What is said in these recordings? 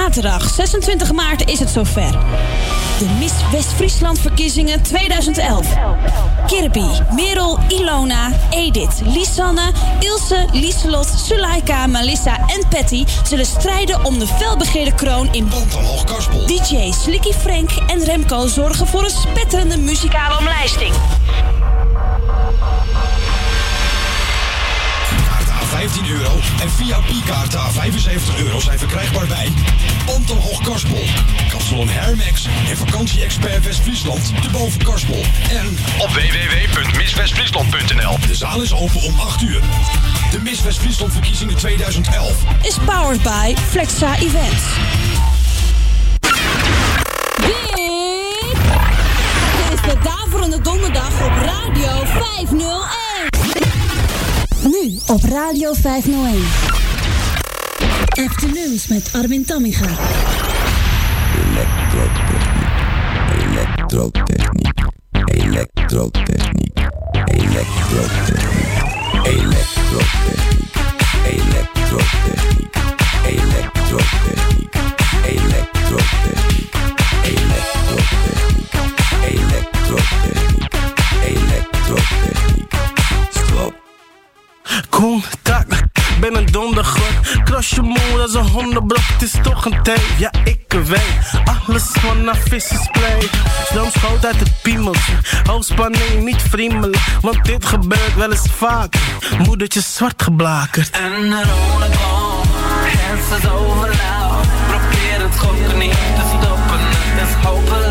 Zaterdag 26 maart is het zover. De Miss West-Friesland verkiezingen 2011. Kirby, Merel, Ilona, Edith, Lisanne, Ilse, Lieselot, Sulaika, Melissa en Patty zullen strijden om de felbegeerde kroon in Pantelhoog Karspel. DJ Slicky Frank en Remco zorgen voor een spetterende muzikale omlijsting. Kaarten aan 15 euro en VIP-kaarten aan 75 euro zijn verkrijgbaar bij Pantelhoog Karspel, Kapsalon Hermex en Vakantie-expert West-Friesland de Boven Karspel. En Op www.misswestfriesland.nl de zaal is open om 8 uur. De Miss West-Friesland verkiezingen 2011. Is powered by Flexa Events. Dit is de Daverende Donderdag op Radio 501. Nu op Radio 501. Afternoons met Armin Tammiga. Elektrotechniek. Elektrotechniek. Elektrotechniek. Elektrotechniek. Elektrotechniek. Elektrotechniek. Elektrotechniek. Elektrotechniek. Contact, ben een dondergod. Cross je moe als een hondenbrok, het is toch een thee. Ja, ik weet, alles vanaf vissersplay. Stroomschoot uit het piemeltje, hoogspanning niet friemelen. Want dit gebeurt wel eens vaker. Moedertje zwart geblakerd. En een rode bal, het is overloud. Probeer het gokken niet te stoppen, het is hopeloos.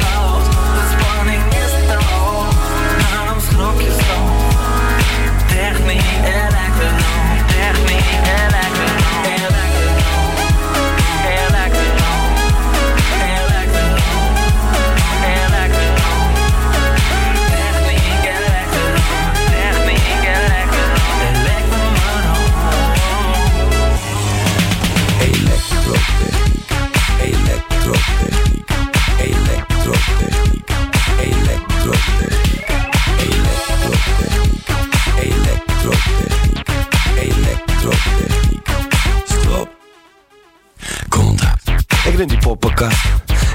Die.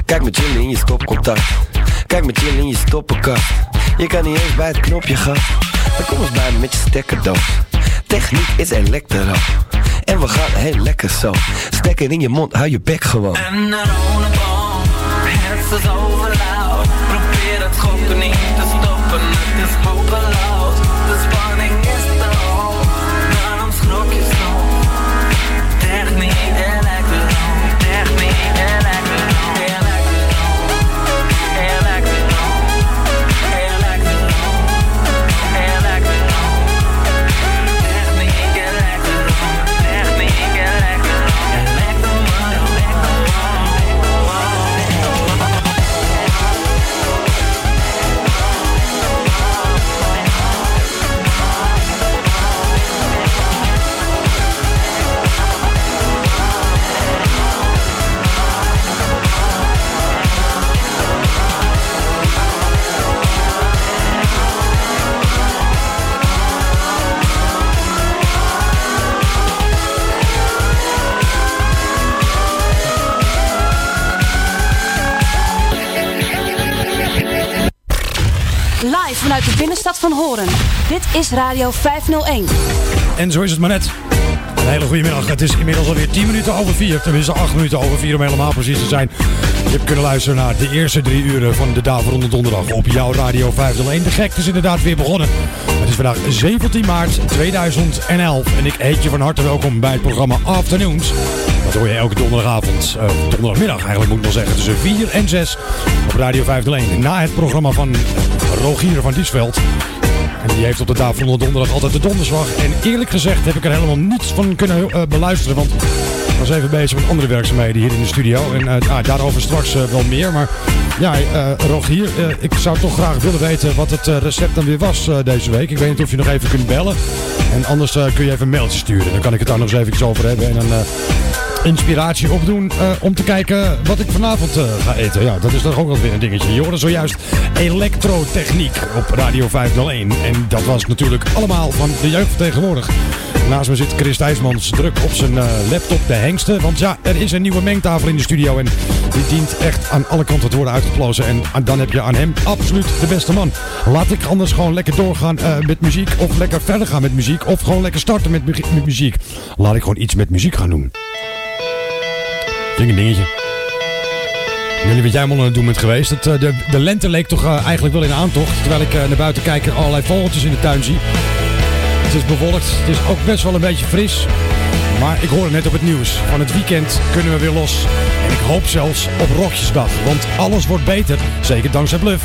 Kijk met chillen in je stopcontact. Kijk met chillen in je stoppenkast. Je kan niet eens bij het knopje gaan. Dan kom eens bij me met je stekkerdoos. Techniek is elektro. En we gaan heel lekker zo. Stekker in je mond, hou je bek gewoon. Niet stoppen. De binnenstad van Horen. Dit is Radio 501. En zo is het maar net. Een hele goede middag. Het is inmiddels alweer 10 minuten over 4. Tenminste 8 minuten over 4 om helemaal precies te zijn. Je hebt kunnen luisteren naar de eerste drie uren van de Daverende Donderdag op jouw Radio 501. De gek is inderdaad weer begonnen. Is vandaag 17 maart 2011. En ik heet je van harte welkom bij het programma Afternoons. Dat hoor je elke donderdagavond, eh, donderdagmiddag eigenlijk moet ik wel zeggen, tussen 4 en 6 op Radio 501. Na het programma van Rogier van Diesveld. En die heeft op de tafel onder donderdag altijd de donderslag. En eerlijk gezegd heb ik er helemaal niets van kunnen eh, beluisteren. Want even bezig met andere werkzaamheden hier in de studio. En eh, ah, daarover straks eh, wel meer. Maar ja, eh, Rogier, ik zou toch graag willen weten wat het recept dan weer was deze week. Ik weet niet of je nog even kunt bellen. En anders kun je even een mailtje sturen. Dan kan ik het daar nog eens even over hebben. En dan inspiratie opdoen eh, om te kijken wat ik vanavond eh, ga eten. Ja, dat is toch ook wel weer een dingetje. Je hoorde zojuist elektrotechniek op Radio 501. En dat was natuurlijk allemaal van de jeugd tegenwoordig. Naast me zit Chris Thijsmans druk op zijn eh, laptop de hengsten. Want ja, er is een nieuwe mengtafel in de studio. En die dient echt aan alle kanten te worden uitgeplozen. En dan heb je aan hem absoluut de beste man. Laat ik anders gewoon lekker doorgaan met muziek. Of lekker verder gaan met muziek. Of gewoon lekker starten met muziek. Laat ik gewoon iets met muziek gaan doen. Vind ik een dingetje. Jullie wat jij allemaal aan het doen bent geweest. Eh, de, de lente leek toch eh, eigenlijk wel in aantocht. Terwijl ik eh, naar buiten kijk en allerlei vogeltjes in de tuin zie. Het is bewolkt. Het is ook best wel een beetje fris. Maar ik hoorde net op het nieuws. Van het weekend kunnen we weer los. Ik hoop zelfs op Rokjesdag. Want alles wordt beter. Zeker dankzij Bluff.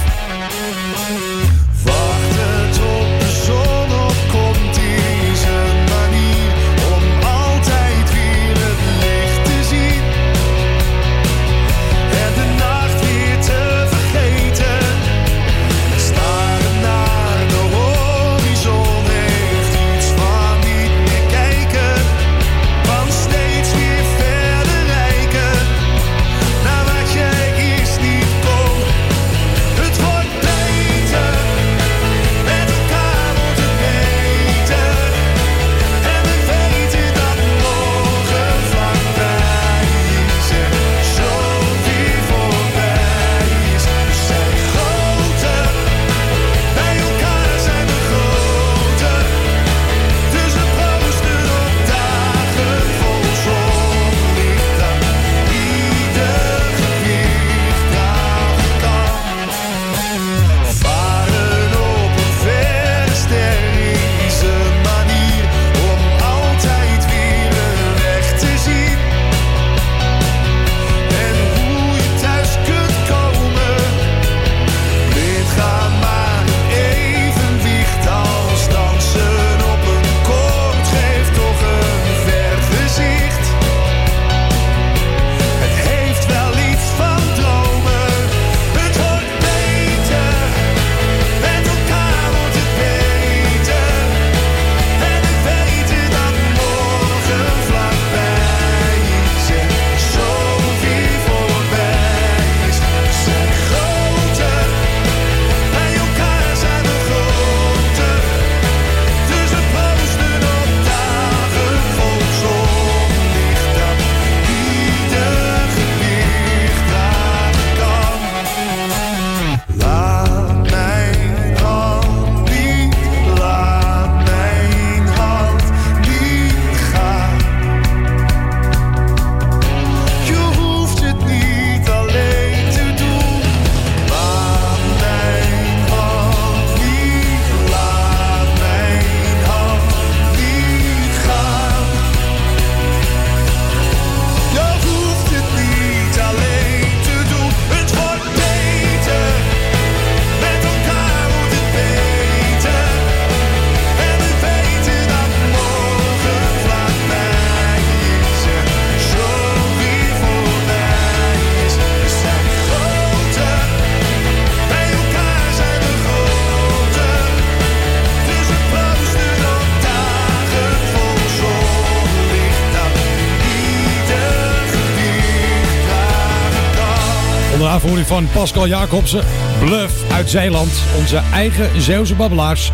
Van Pascal Jacobsen. Bluff uit Zeeland. Onze eigen Zeeuwse babbelaars.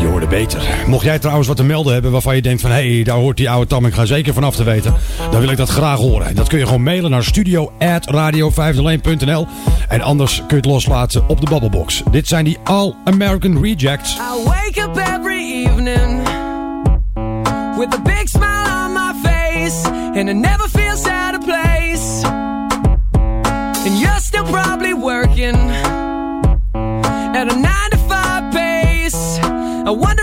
Je hoorde beter. Mocht jij trouwens wat te melden hebben waarvan je denkt van... hé, hey, daar hoort die oude tam ik ga zeker vanaf te weten. Dan wil ik dat graag horen. En dat kun je gewoon mailen naar studio.radio501.nl En anders kun je het loslaten op de babbelbox. Dit zijn die All American Rejects. I wake up every evening with a big smile on my face, and it never at a nine to five pace. I wonder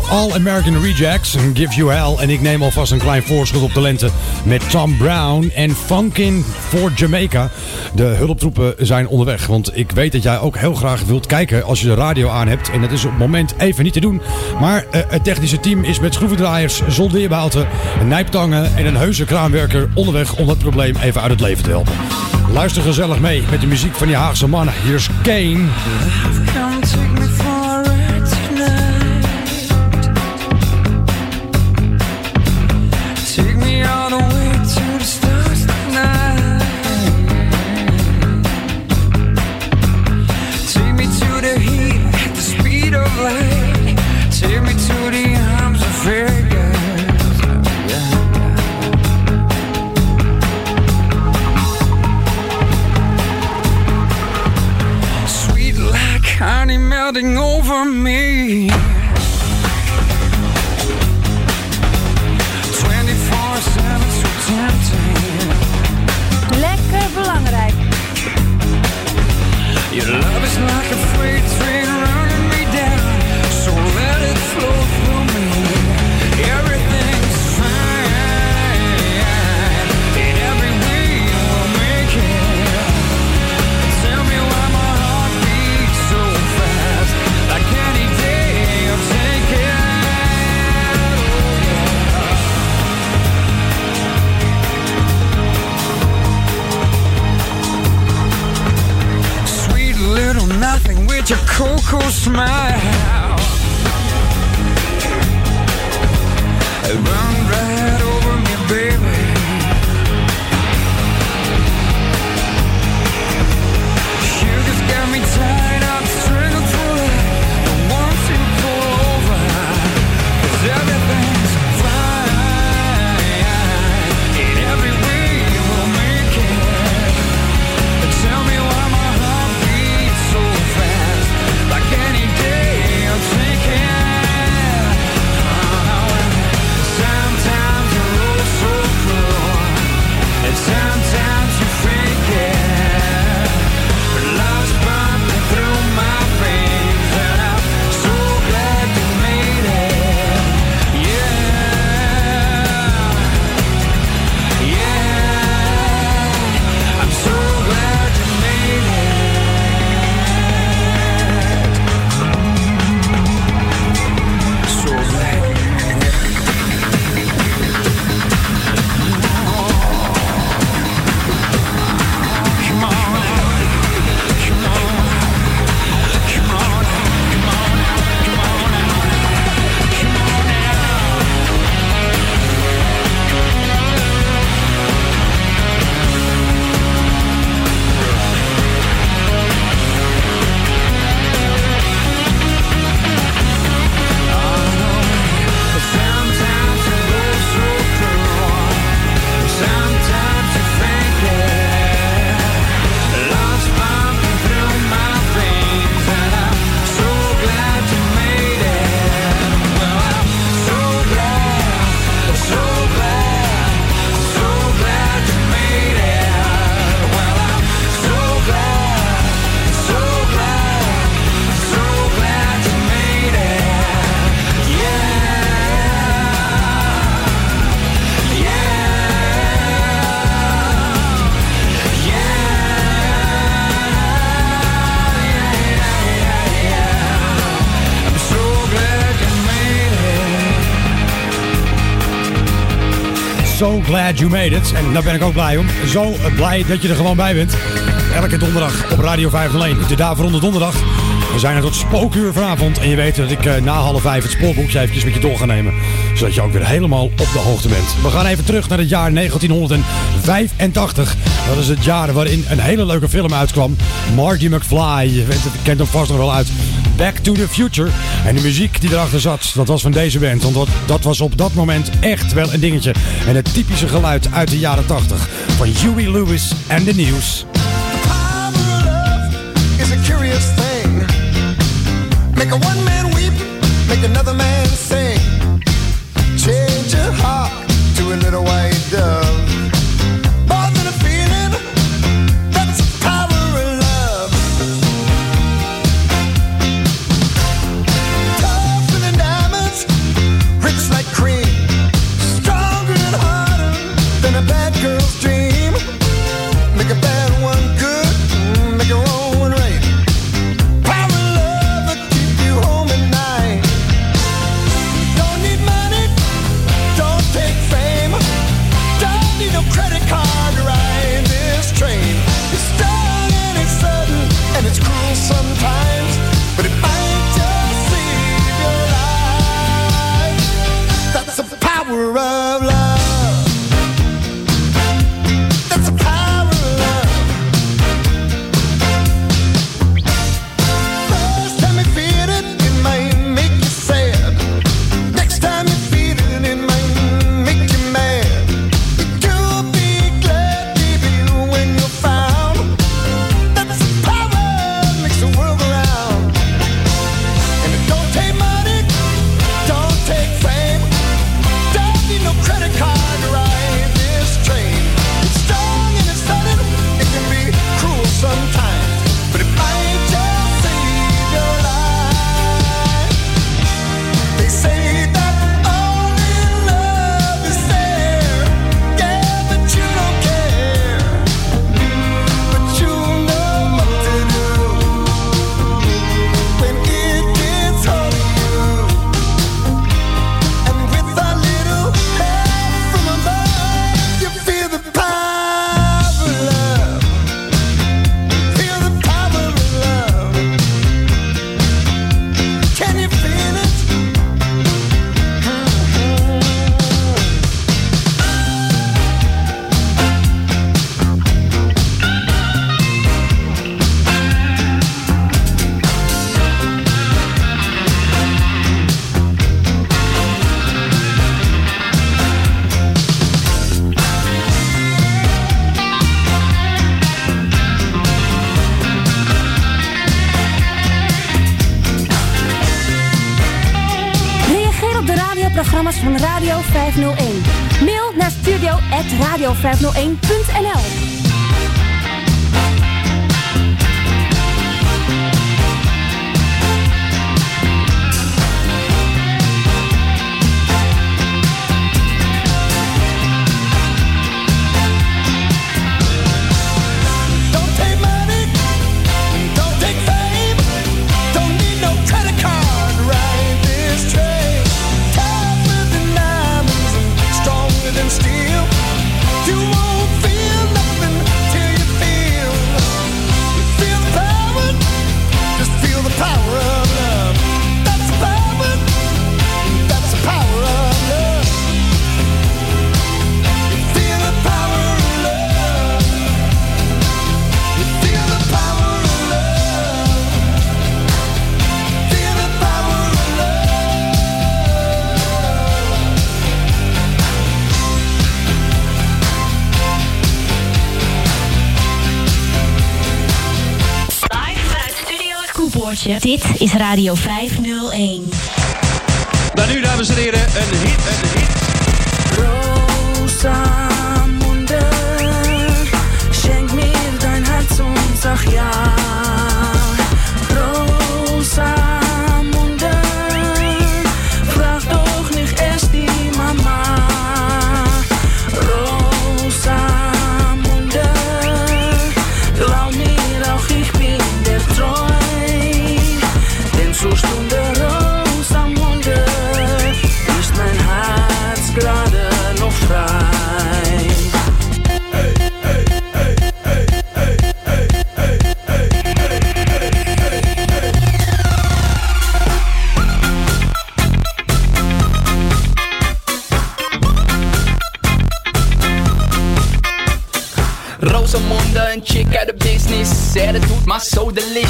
All American Rejects, Give You Hell. En ik neem alvast een klein voorschot op de lente met Tom Brown en Funkin' for Jamaica. De hulptroepen zijn onderweg, want ik weet dat jij ook heel graag wilt kijken als je de radio aan hebt. En dat is op het moment even niet te doen. Maar uh, het technische team is met schroevendraaiers, soldeerbouten, nijptangen en een heuse kraanwerker onderweg om dat probleem even uit het leven te helpen. Luister gezellig mee met de muziek van die Haagse mannen. Hier is Kane. Glad You Made It. En daar ben ik ook blij om. Zo blij dat je er gewoon bij bent. Elke donderdag op Radio 501. De daarvoor onder donderdag. We zijn er tot spookuur vanavond. En je weet dat ik eh, na half vijf het spoorboekje eventjes met je door ga nemen. Zodat je ook weer helemaal op de hoogte bent. We gaan even terug naar het jaar 1985. Dat is het jaar waarin een hele leuke film uitkwam. Marty McFly. Je kent hem vast nog wel uit. Back to the Future. En de muziek die erachter zat, dat was van deze band. Want dat, was op dat moment echt wel een dingetje. En het typische geluid uit de jaren 80 van Huey Lewis en de News. Dit is Radio 501. Dan nu, dames en heren,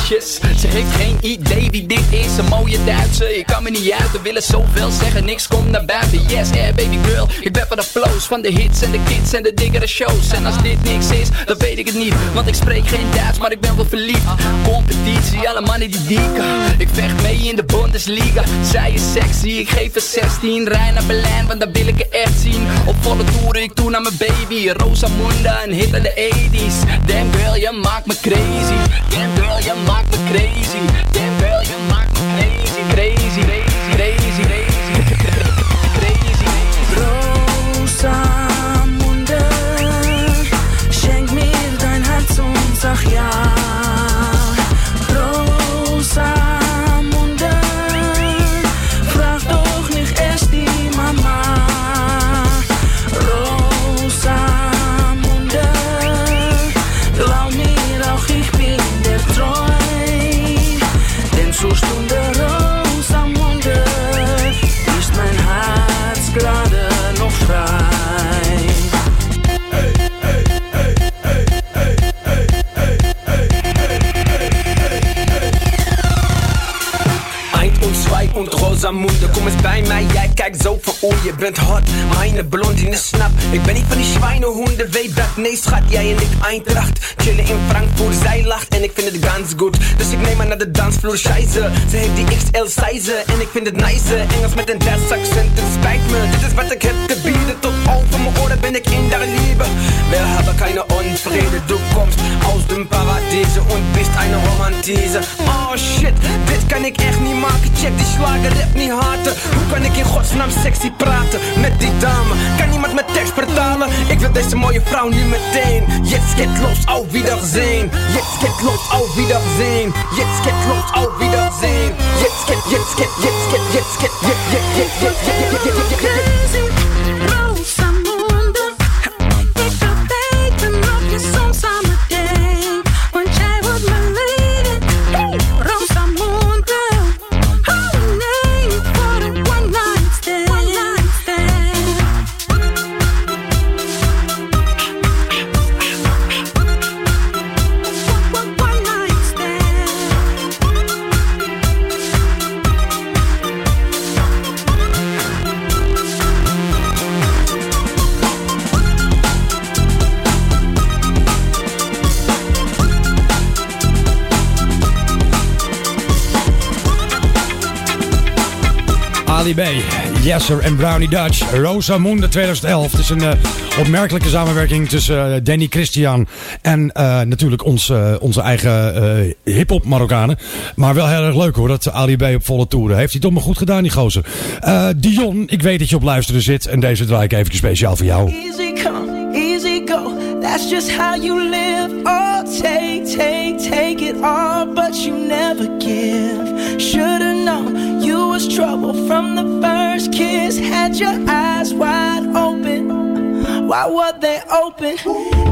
delicious. Ze geen idee wie mooie Duitse, ik kan me niet uiten. Willen zoveel zeggen, niks komt naar buiten. Yes, yeah, baby girl. Ik ben van de flows van de hits en de kids en de diggere shows. En als dit niks is, dan weet ik het niet. Want ik spreek geen Duits, maar ik ben wel verliefd. Competitie, alle mannen die dieken. Ik vecht mee in de Bundesliga. Zij is sexy, ik geef er 16. Rij naar Berlijn, want dan wil ik er echt zien. Op volle toeren, ik toe naar mijn baby. Rosamunde, een hit uit de 80s. Damn girl, je maakt me crazy. Damn girl, je maakt me crazy. Damn girl, je maakt me crazy. Rosamunde, schenk mir dein Herz und sag ja. Kijkt zo voor oor, je bent hot, meine blondine snap. Ik ben niet van die schwijnenhonden, weet dat, nee schat, jij en ik Eintracht. Chillen in Frankfurt, zij lacht en ik vind het ganz goed. Dus ik neem haar naar de dansvloer, scheisse. Ze heeft die XL size en ik vind het nice. Engels met een Duits accent, het spijt me. Dit is wat ik heb te bieden, tot over mijn oren ben ik in der Liebe. Wir haben keine Unfriede, du kommst aus dem Paradiese und bist eine Romantise. Oh shit, dit kan ik echt niet maken, check die slager rap niet haten. Hoe kan ik in godsnaam sexy praten met die dame? Kan niemand met tekst vertalen? Ik wil deze mooie vrouw nu meteen. Jetzt geht los, auf Wiedersehen. Jetzt geht los, auf Wiedersehen. Jetzt geht los, auf Wiedersehen. Jetzt geht, jetzt geht, jetzt geht, jetzt geht, jetzt jetzt Ali B, en Brownie Dutch. Rosamunde 2011. Het is een uh, opmerkelijke samenwerking tussen uh, Danny Christian en uh, natuurlijk ons, onze eigen hip-hop Marokkanen. Maar wel heel erg leuk hoor, dat Ali op volle toeren. Heeft hij toch maar goed gedaan, die gozer. Dion, ik weet dat je op luisteren zit. En deze draai ik even speciaal voor jou. Easy come, easy go. That's just how you live. Oh, take, take, take it all, but you never give. Trouble from the first kiss. Had your eyes wide open. Why were they open?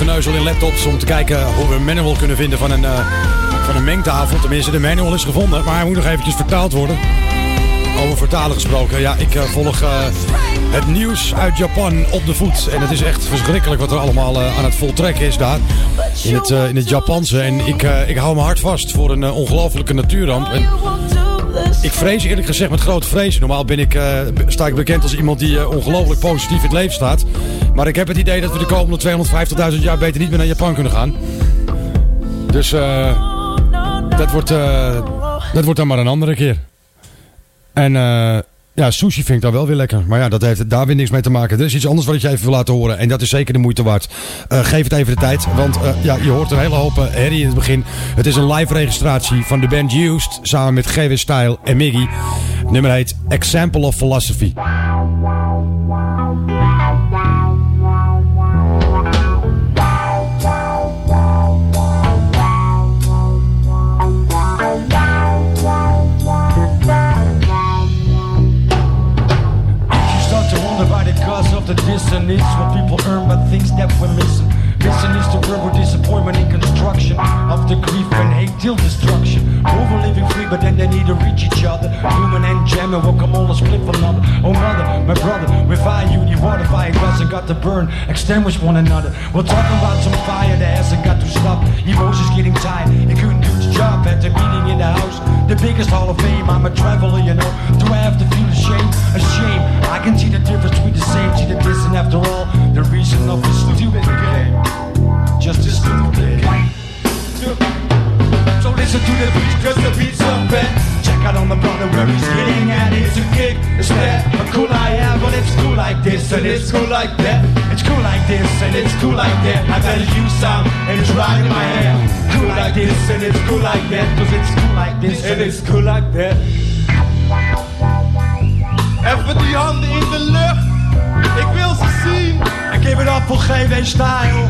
geneuzel in laptops om te kijken hoe we een manual kunnen vinden van een, eh, van een mengtafel. Tenminste, de manual is gevonden, maar hij moet nog eventjes vertaald worden. Over vertalen gesproken. Ja, ik eh, volg eh, het nieuws uit Japan op de voet. En het is echt verschrikkelijk wat er allemaal aan het voltrekken is daar. In het, in het Japanse. En ik, ik hou me hard vast voor een ongelofelijke natuurramp. En ik vrees eerlijk gezegd met grote vrees. Normaal ben ik, sta ik bekend als iemand die ongelooflijk positief in het leven staat. Maar ik heb het idee dat we de komende 250.000 jaar beter niet meer naar Japan kunnen gaan. Dus eh, dat, wordt, eh, dat wordt dan maar een andere keer. En eh, ja, sushi vind ik dan wel weer lekker. Maar ja, dat heeft daar weer niks mee te maken. Er is iets anders wat ik je even wil laten horen. En dat is zeker de moeite waard. Geef het even de tijd. Want ja, je hoort een hele hoop herrie in het begin. Het is een live registratie van de band Used. Samen met GW Style en Miggy. Nummer heet Example of Philosophy. Dissonance When people earn by things that we're missing. Missing is the with disappointment and construction Of the grief and hate till destruction. Over living free but then they need to reach each other. Human and jamming will come all a split for another. Oh mother, my brother, with fire you need water. Fire doesn't got to burn, extinguish one another. We're talking about some fire that hasn't got to stop. Emotions getting tired, it couldn't do its job. At the meeting in the house, the biggest hall of fame. I'm a traveler, you know. Do I have to feel ashamed? Ashamed. I can see the difference between the same, see the difference. after all, the reason of this stupid game, just a stupid game. So listen to the beat, cause the beat's up and out on the brother where he's getting at It's a kick, a step, a cool idea But it's cool like this and it's cool like that. It's cool like this and it's cool like that. I better use some and it's right in my hair. Cool like this and it's cool like that Cause it's cool like this and it's cool like that. Even die handen in de lucht Ik wil ze zien. I give it up voor GW Style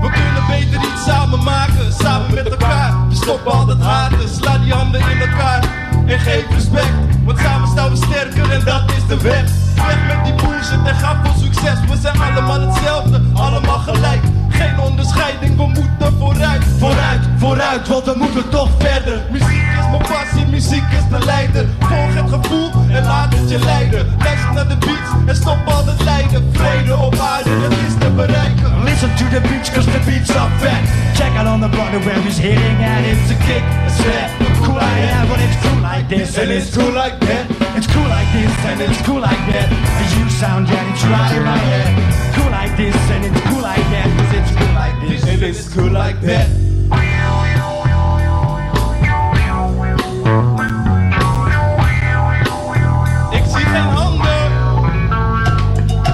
We kunnen beter iets samen maken Samen met elkaar. Dus stop al dat haten, sla die handen in elkaar. En geef respect, want samen staan we sterker en dat is de weg. Weg met die bullshit en ga voor succes. We zijn allemaal hetzelfde, allemaal gelijk. Geen onderscheiding, we moeten vooruit, vooruit, vooruit, want we moeten toch verder. Muziek is mijn passie, muziek is de leider. Volg het gevoel en laat het je leiden. Luister naar de beats en stop al het lijden. Vrede op aarde, dat is te bereiken. Listen to the beats, cause the beats are fat. Check out on the brother where he's hitting and it's a kick, a slap. Cool I am, but it's cool like this and it's cool like that. It's cool like this and it's cool like that. And you sound yeah, it's right in my head. Cool like this and it's cool like that. Cool like this like that. Handen.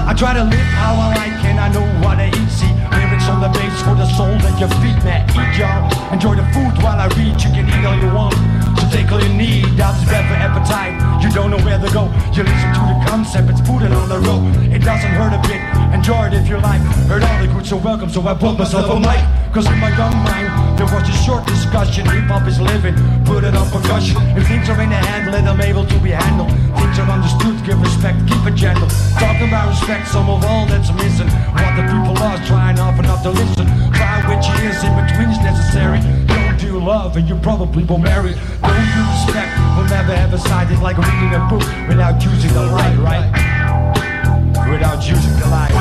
I try to live how I like and I know what I eat. See lyrics on the base for the soul that your feet may eat, y'all. Enjoy the food while I read. You can eat all you want. So take all you need. Out is bad for appetite. You don't know where to go. You listen to the concept. It's put it on the road. It doesn't hurt a bit. Enjoy it if you like. Heard all the good, so welcome. So I bought myself a mic. Cause in my young mind, there was a short discussion. Hip hop is living. Put it on percussion. If things are in the hand, let them able to be handled. Things are understood. Give respect. Keep it gentle. Talking about respect. Some of all that's missing. What the people are Trying often enough to listen. Try which years in between is necessary. Love and you probably will marry. Don't do respect. We'll never have a side. It's like reading a book without using the light, right? Without using the light.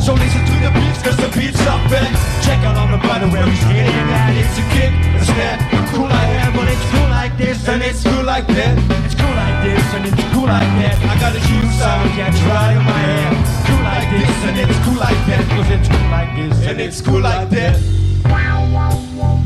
So listen to the beats, cause the beats are back. Check out on the bottom where he's hitting that. It's a kick, a snap. Cool like that, but it's cool like this, and it's cool like that. It's cool like this, and it's cool like that. I got a huge sound, yeah, it's right my head. Cool like this, and it's cool like that. Cause it's cool like this, and it's cool like that. Wow, wow, wow.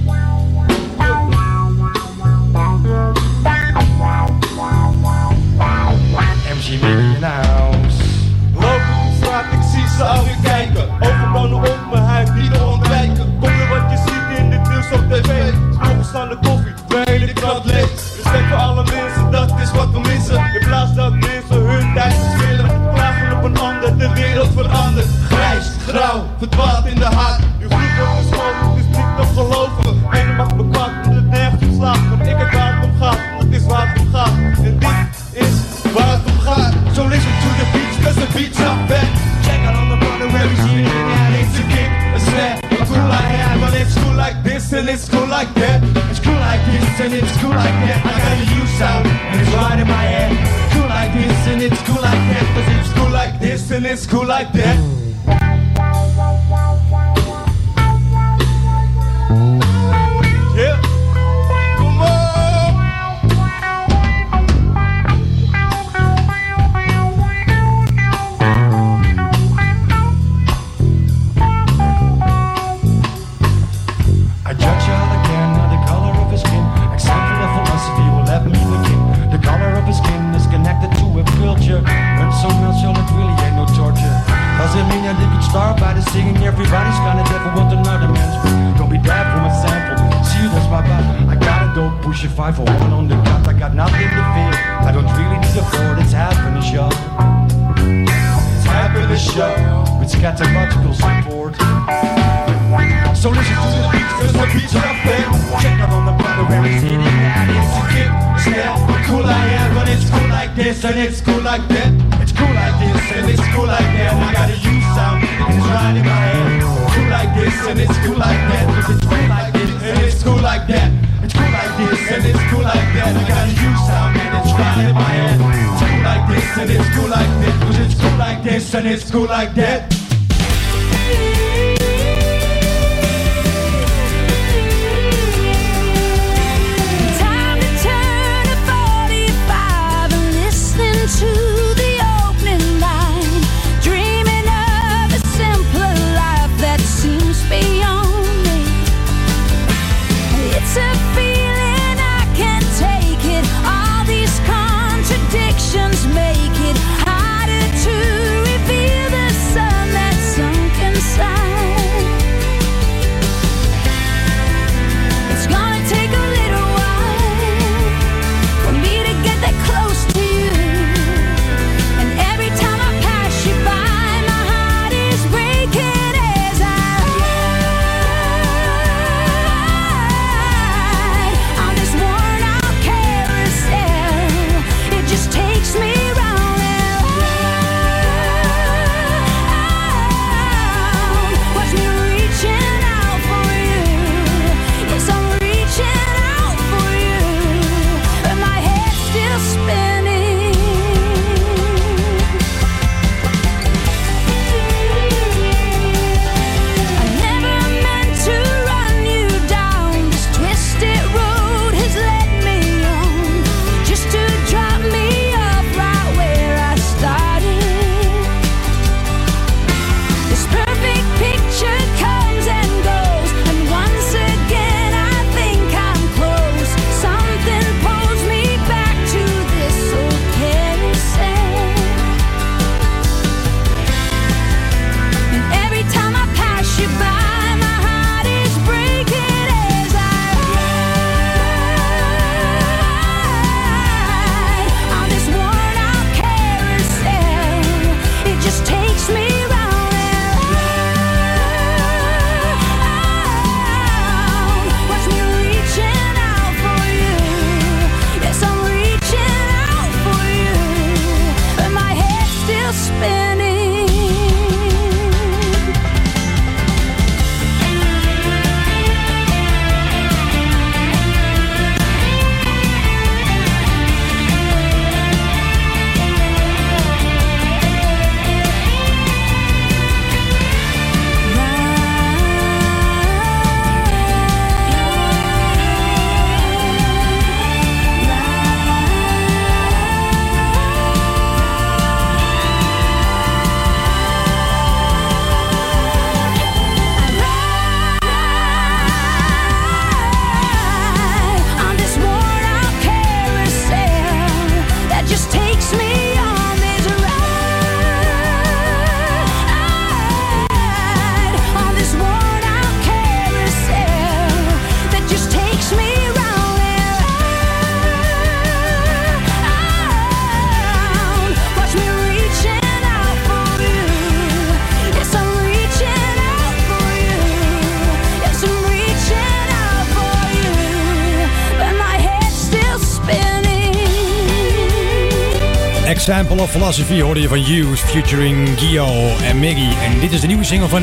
Of Philosophy hoorde je van Hughes featuring Gio en Maggie. En dit is de nieuwe single van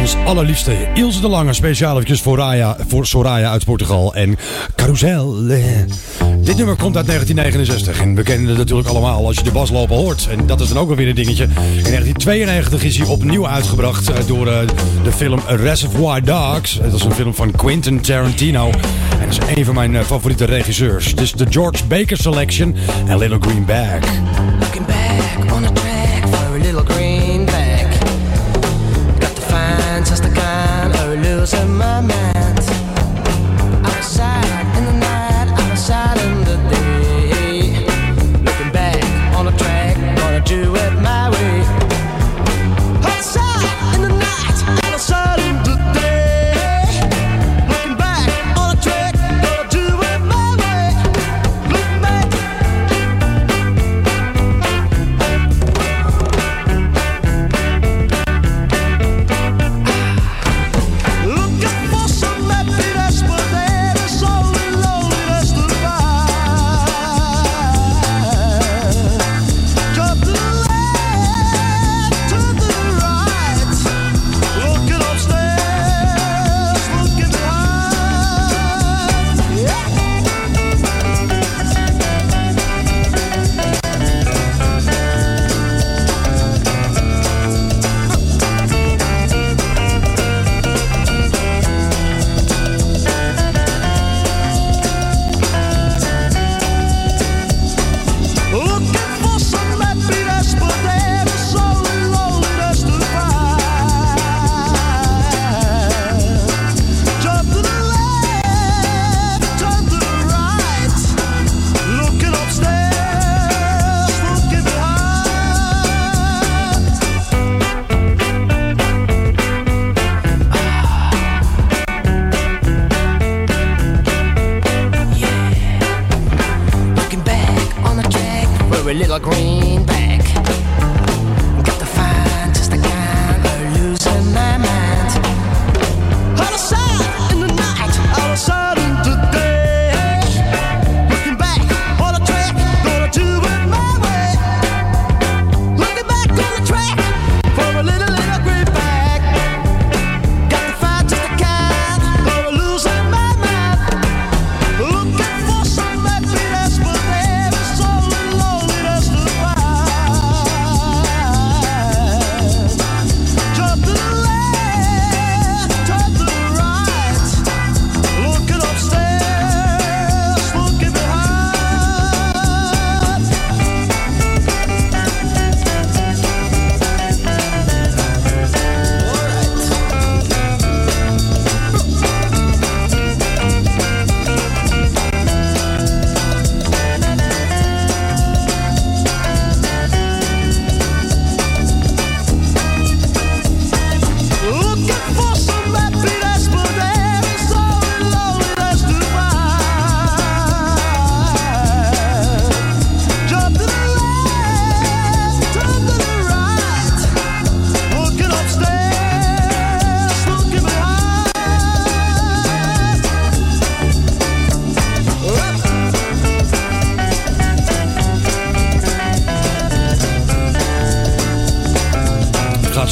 ons allerliefste Ilse de Lange. Speciaal eventjes voor, Raya, voor Soraya uit Portugal en Carousel. Dit nummer komt uit 1969 en we kennen het natuurlijk allemaal als je de bas lopen hoort. En dat is dan ook wel weer een dingetje. In 1992 is hij opnieuw uitgebracht eh, door eh, de film Reservoir Dogs. Dat is een film van Quentin Tarantino. En dat is een van mijn eh, favoriete regisseurs. Dus de George Baker Selection en Little Green Bag. Looking back on the track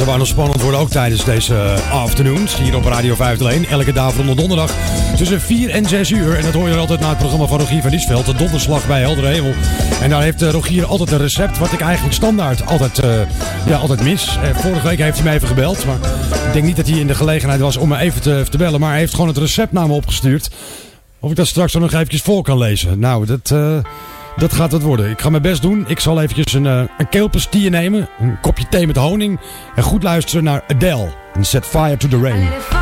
Waar nog spannend worden, ook tijdens deze eh, afternoons. Hier op Radio 501. Elke dag rond de donderdag tussen 4 en 6 uur. En dat hoor je altijd na het programma van Rogier van Diesveld. De donderslag bij Heldere Hemel. En daar heeft eh, Rogier altijd een recept wat ik eigenlijk standaard altijd, eh, ja, altijd mis. Vorige week heeft hij me even gebeld. Maar ik denk niet dat hij in de gelegenheid was om me even te, te bellen. Maar hij heeft gewoon het recept naar me opgestuurd. Of ik dat straks nog eventjes voor kan lezen. Nou, dat... dat gaat het worden. Ik ga mijn best doen. Ik zal eventjes een, eh, een keelpastille nemen. Een kopje thee met honing. En goed luisteren naar Adele. En Set Fire to the Rain.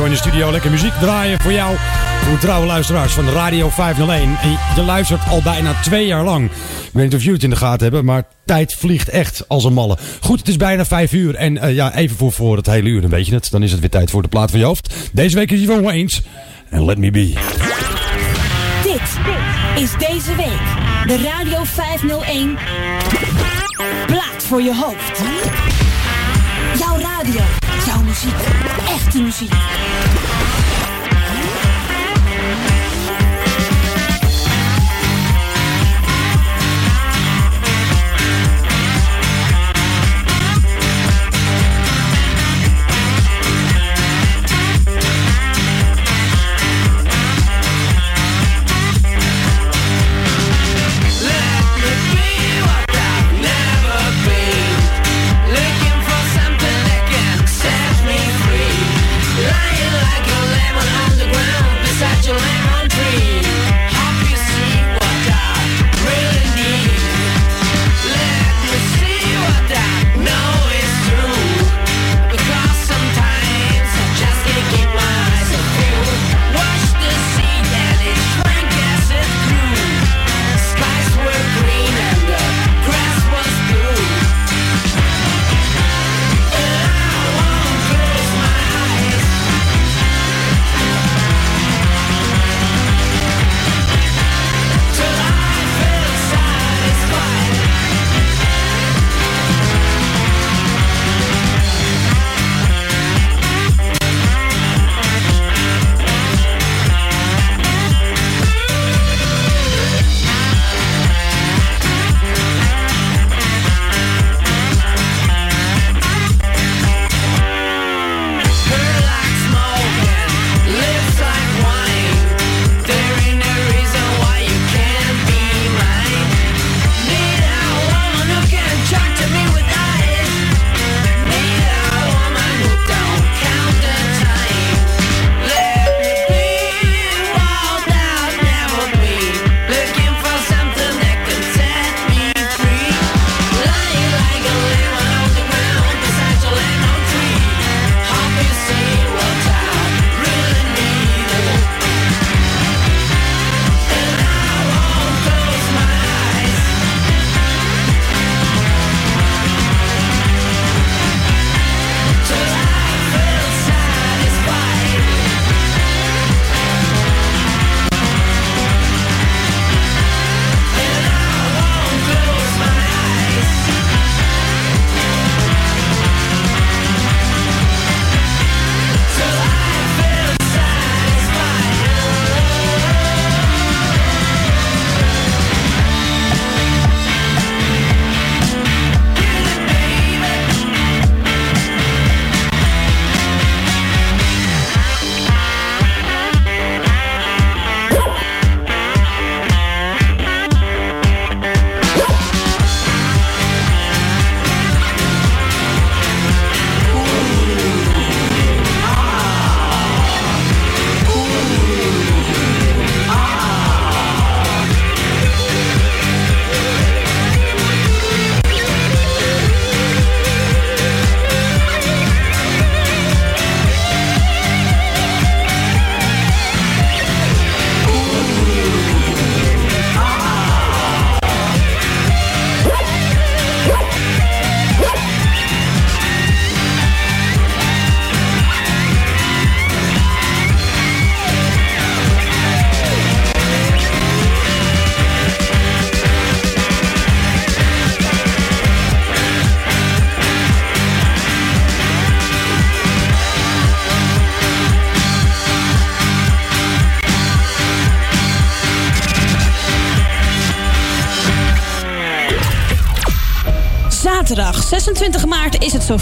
Zo in de studio lekker muziek draaien voor jou. Voor trouwe luisteraars van Radio 501. En je luistert al bijna twee jaar lang. Ik weet niet of jullie het in de gaten hebben, maar tijd vliegt echt als een malle. Goed, het is bijna vijf uur. En eh, ja, even voor, voor het hele uur, dan weet je het. Dan is het weer tijd voor de plaat van je hoofd. Deze week is hij van Waynes. En Let Me Be. Dit is deze week de Radio 501 Plaat voor je hoofd. Jouw radio, jouw muziek, echte muziek.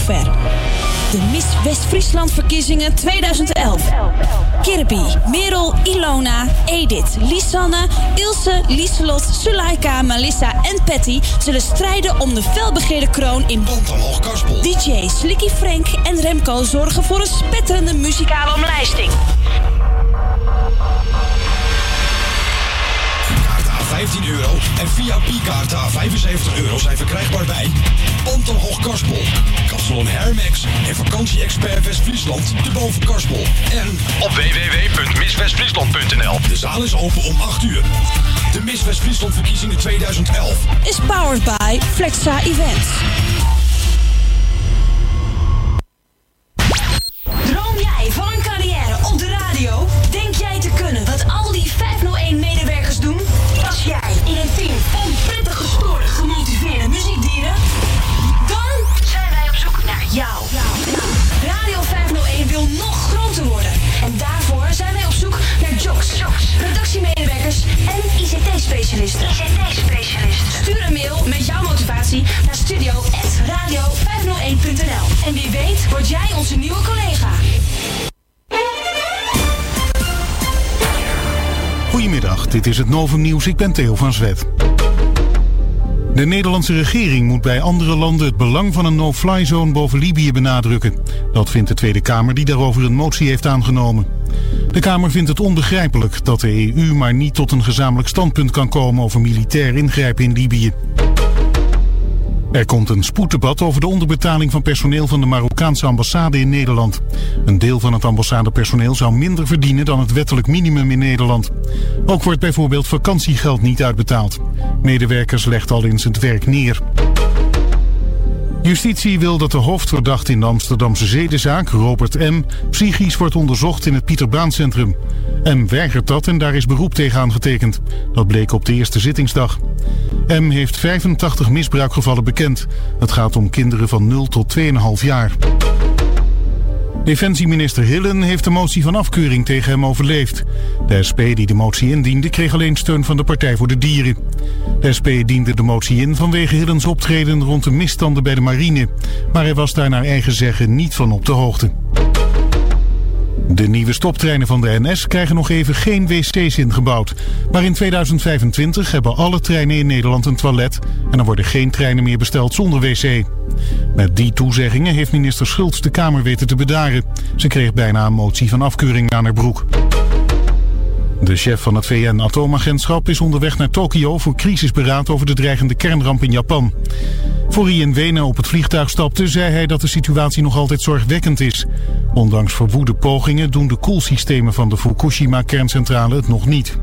Zover. De Miss West-Friesland verkiezingen 2011. Kirby, Merel, Ilona, Edith, Lisanne, Ilse, Lieselot, Suleika, Melissa en Patty zullen strijden om de felbegeerde kroon in DJ Slicky Frank en Remco zorgen voor een spetterende muzikale omlijsting. 15 euro en via P-kaarten à 75 euro zijn verkrijgbaar bij Pantelhoog Karspel, Kapsalon Hermex en vakantieexpert West-Friesland de Boven Karspel. En op www.miswestfriesland.nl. De zaal is open om 8 uur. De Miss West-Friesland verkiezingen 2011. Is powered by Flexa Events. En wie weet word jij onze nieuwe collega. Goedemiddag, dit is het Novum Nieuws. Ik ben Theo van Zwet. De Nederlandse regering moet bij andere landen het belang van een no-fly zone boven Libië benadrukken. Dat vindt de Tweede Kamer die daarover een motie heeft aangenomen. De Kamer vindt het onbegrijpelijk dat de EU maar niet tot een gezamenlijk standpunt kan komen over militair ingrijpen in Libië. Er komt een spoeddebat over de onderbetaling van personeel van de Marokkaanse ambassade in Nederland. Een deel van het ambassadepersoneel zou minder verdienen dan het wettelijk minimum in Nederland. Ook wordt bijvoorbeeld vakantiegeld niet uitbetaald. Medewerkers legt al eens het werk neer. Justitie wil dat de hoofdverdachte in de Amsterdamse zedenzaak, Robert M., psychisch wordt onderzocht in het Pieter Baan Centrum. M weigert dat en daar is beroep tegen aangetekend. Dat bleek op de eerste zittingsdag. M heeft 85 misbruikgevallen bekend. Het gaat om kinderen van 0 tot 2,5 jaar. Defensieminister Hillen heeft de motie van afkeuring tegen hem overleefd. De SP die de motie indiende kreeg alleen steun van de Partij voor de Dieren. De SP diende de motie in vanwege Hillens optreden rond de misstanden bij de marine. Maar hij was daar naar eigen zeggen niet van op de hoogte. De nieuwe stoptreinen van de NS krijgen nog even geen wc's ingebouwd. Maar in 2025 hebben alle treinen in Nederland een toilet... en er worden geen treinen meer besteld zonder wc. Met die toezeggingen heeft minister Schultz de Kamer weten te bedaren. Ze kreeg bijna een motie van afkeuring aan haar broek. De chef van het VN-atoomagentschap is onderweg naar Tokio voor crisisberaad over de dreigende kernramp in Japan. Voor hij in Wenen op het vliegtuig stapte, zei hij dat de situatie nog altijd zorgwekkend is. Ondanks verwoede pogingen doen de koelsystemen van de Fukushima-kerncentrale het nog niet.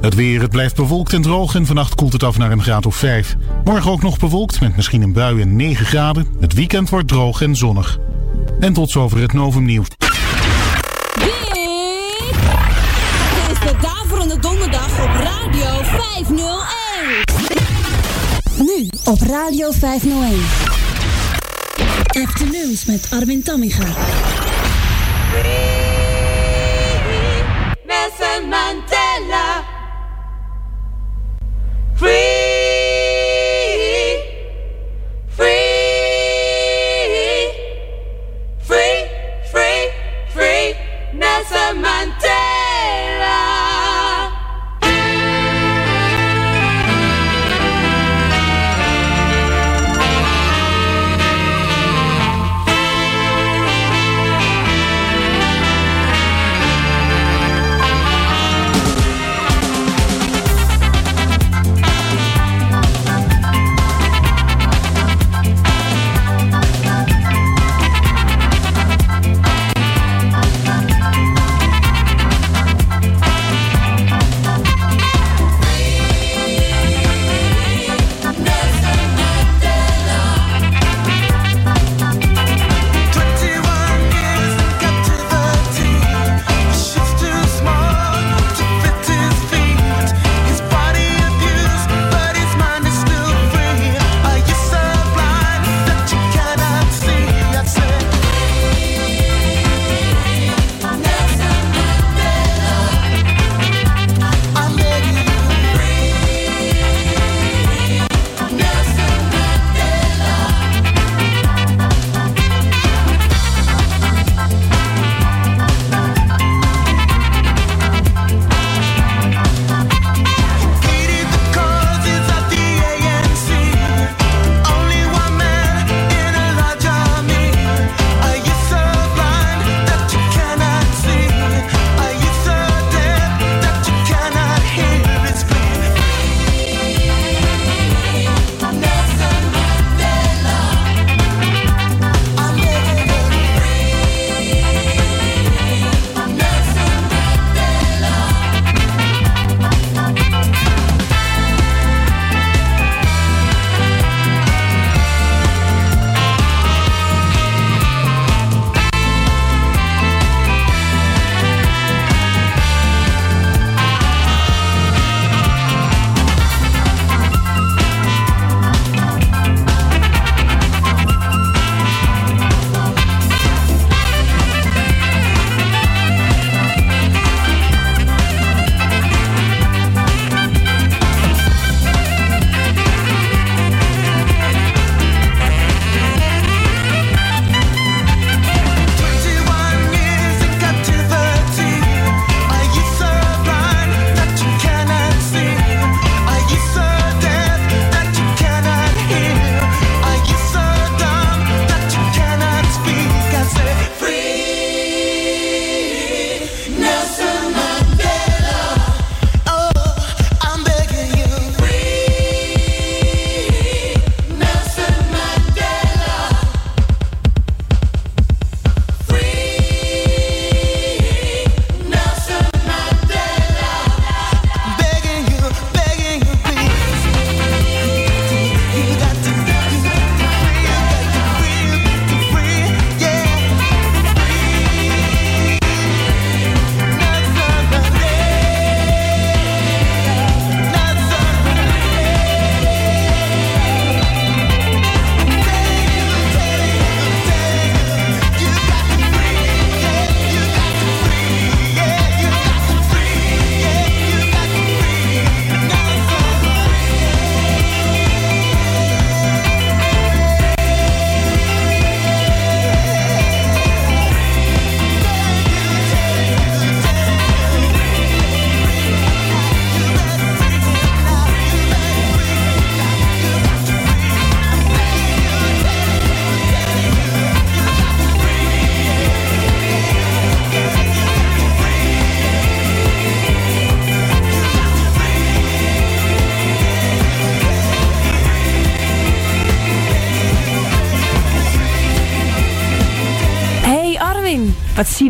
Het weer, het blijft bewolkt en droog en vannacht koelt het af naar een graad of 5. Morgen ook nog bewolkt met misschien een bui en 9 graden. Het weekend wordt droog en zonnig. En tot zover het Novum Nieuws. Op Radio 501. Afternoons met Armin Tamminga. Nelson Mandela. Free,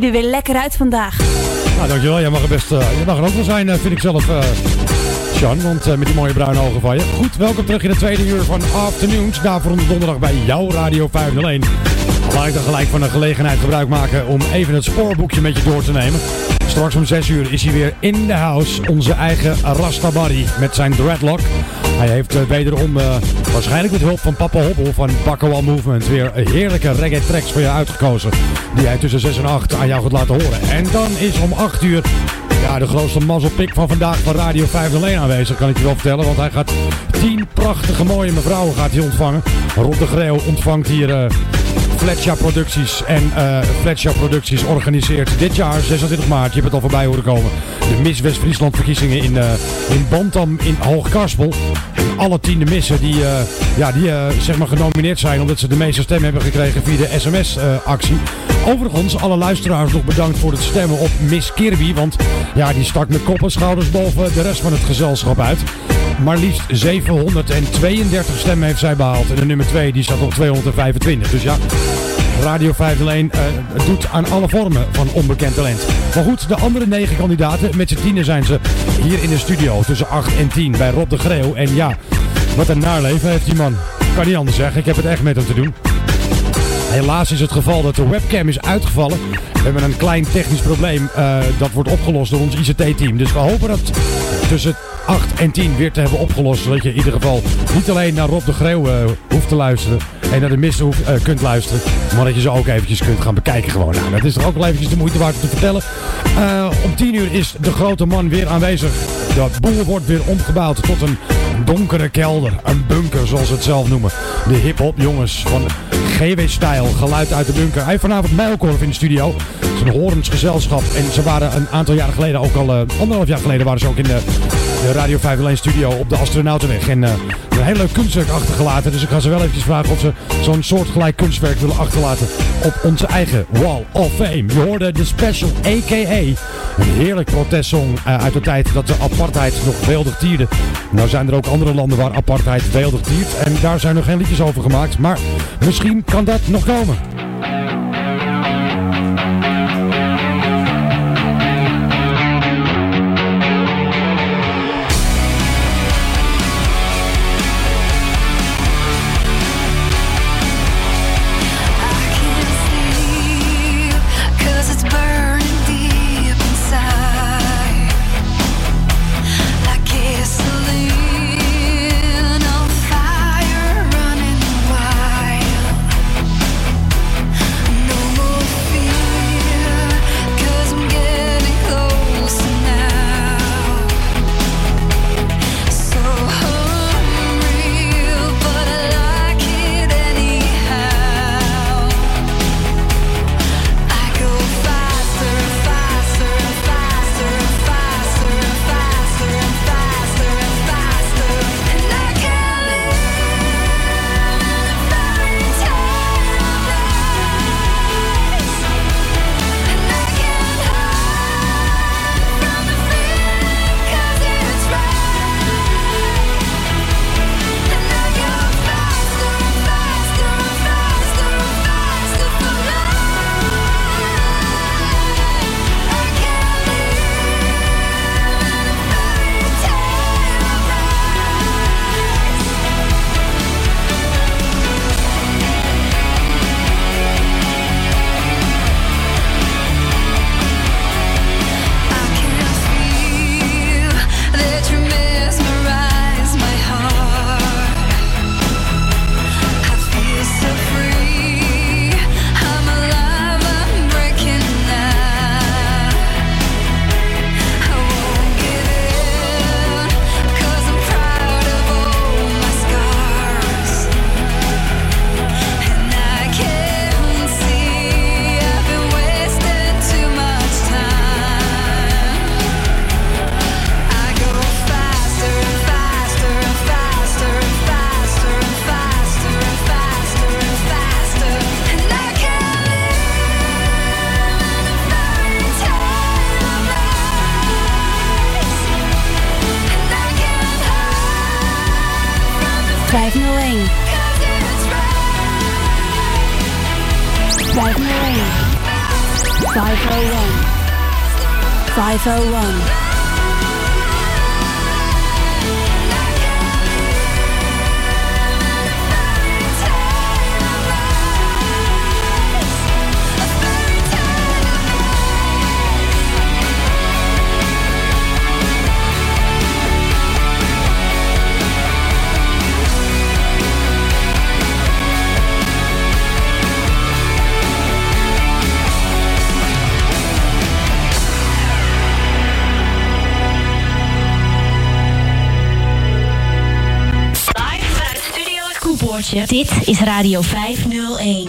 zie er weer lekker uit vandaag. Nou, dankjewel. Jij mag er best, eh, je mag er ook wel zijn, eh, vind ik zelf, eh Sean. Want met die mooie bruine ogen van je. Goed, welkom terug in het tweede uur van Afternoons. Daarvoor de donderdag bij jouw Radio 501. Laat ik dan gelijk van de gelegenheid gebruik maken om even het spoorboekje met je door te nemen. Straks om 6 uur is hij weer in de house. Onze eigen Rastabari met zijn dreadlock. Hij heeft eh, wederom, eh, waarschijnlijk met hulp van Papa Hobbel van Bakkerwal Movement, weer heerlijke reggae tracks voor je uitgekozen. Die hij tussen 6 en 8 aan jou gaat laten horen. En dan is om 8 uur ja, de grootste mazzelpik van vandaag van Radio 501 aanwezig, kan ik je wel vertellen. Want hij gaat 10 prachtige mooie mevrouwen gaat hij ontvangen. Rob de Greeuw ontvangt hier eh Fletcher Producties. En Fletcher Producties organiseert dit jaar, 26 maart, je hebt het al voorbij horen komen, de Miss West-Friesland verkiezingen in, eh, in Bantam in Hoogkarspel. Alle tien de missen die, eh, ja, die eh, zeg maar genomineerd zijn omdat ze de meeste stemmen hebben gekregen via de sms-actie. Overigens, alle luisteraars nog bedankt voor het stemmen op Miss Kirby. Want ja, die stak met kop en schouders boven de rest van het gezelschap uit. Maar liefst 732 stemmen heeft zij behaald. En de nummer 2 die staat op 225. Dus ja, Radio 501 eh, doet aan alle vormen van onbekend talent. Maar goed, de andere negen kandidaten, met z'n tienen zijn ze hier in de studio tussen 8 en 10 bij Rob de Greeuw. En ja, wat een naarleven heeft die man. Kan niet anders zeggen, ik heb het echt met hem te doen. Helaas is het geval dat de webcam is uitgevallen. We hebben een klein technisch probleem. eh, dat wordt opgelost door ons ICT-team. Dus we hopen dat tussen 8 en 10 weer te hebben opgelost. Zodat je in ieder geval niet alleen naar Rob de Greeuw eh, hoeft te luisteren. En naar de missen eh, kunt luisteren. Maar dat je ze ook eventjes kunt gaan bekijken gewoon. Nou, dat is toch ook wel eventjes de moeite waard om te vertellen. Eh, om 10 uur is de grote man weer aanwezig. De boel wordt weer omgebouwd tot een donkere kelder. Een bunker zoals ze het zelf noemen. De hip-hop jongens van GW-stijl. Geluid uit de bunker. Hij heeft vanavond Mijlkorf in de studio. Het is een horens gezelschap. En ze waren een aantal jaren geleden ook al, eh, anderhalf jaar geleden waren ze ook in de, Radio 501 studio op de Astronautenweg. En eh, een heel leuk kunstwerk achtergelaten. Dus ik ga ze wel eventjes vragen of ze zo'n soortgelijk kunstwerk willen achterlaten op onze eigen Wall of Fame. Je hoorde de Special A.K.A. Een heerlijk protestsong eh, uit de tijd dat de apartheid nog weeldig tierde. Nou zijn er ook andere landen waar apartheid weeldig tiert. En daar zijn nog geen liedjes over gemaakt. Maar misschien kan dat nog komen. So Dit is Radio 501.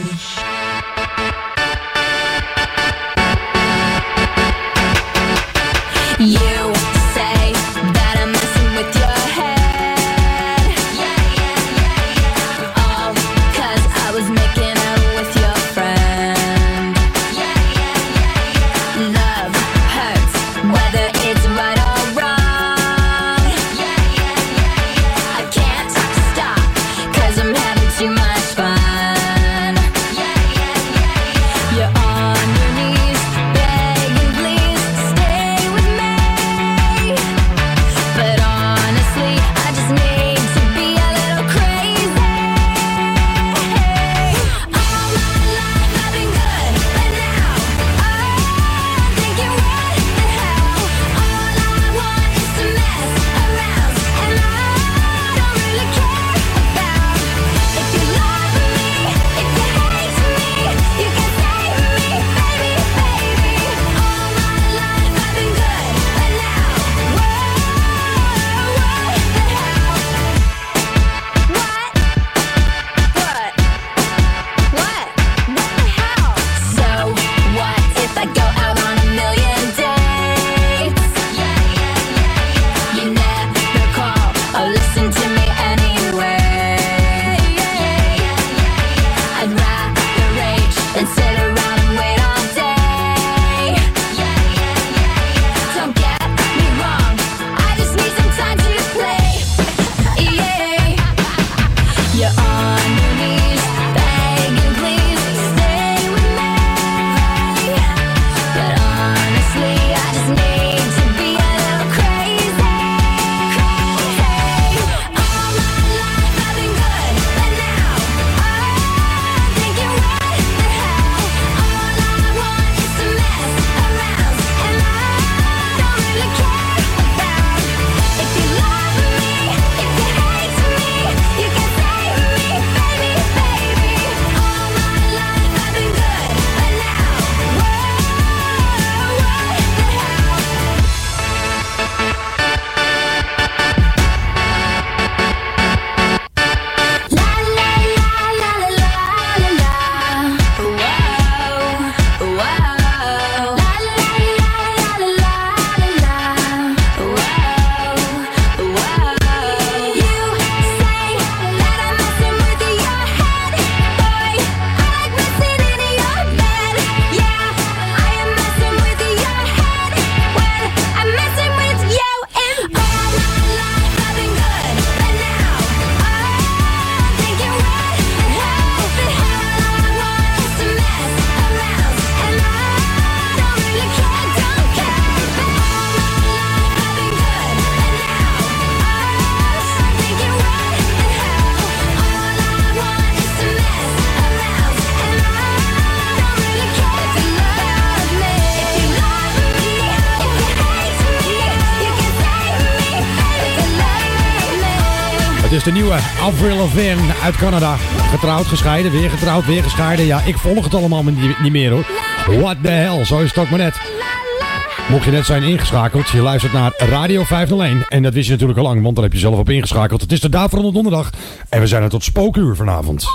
Avril Lavigne uit Canada. Getrouwd, gescheiden, weer getrouwd, weer gescheiden. Ja, ik volg het allemaal niet meer hoor. What the hell, zo is het ook maar net. Mocht je net zijn ingeschakeld, je luistert naar Radio 501. En dat wist je natuurlijk al lang, want daar heb je zelf op ingeschakeld. Het is de dag van de donderdag. En we zijn er tot spookuur vanavond.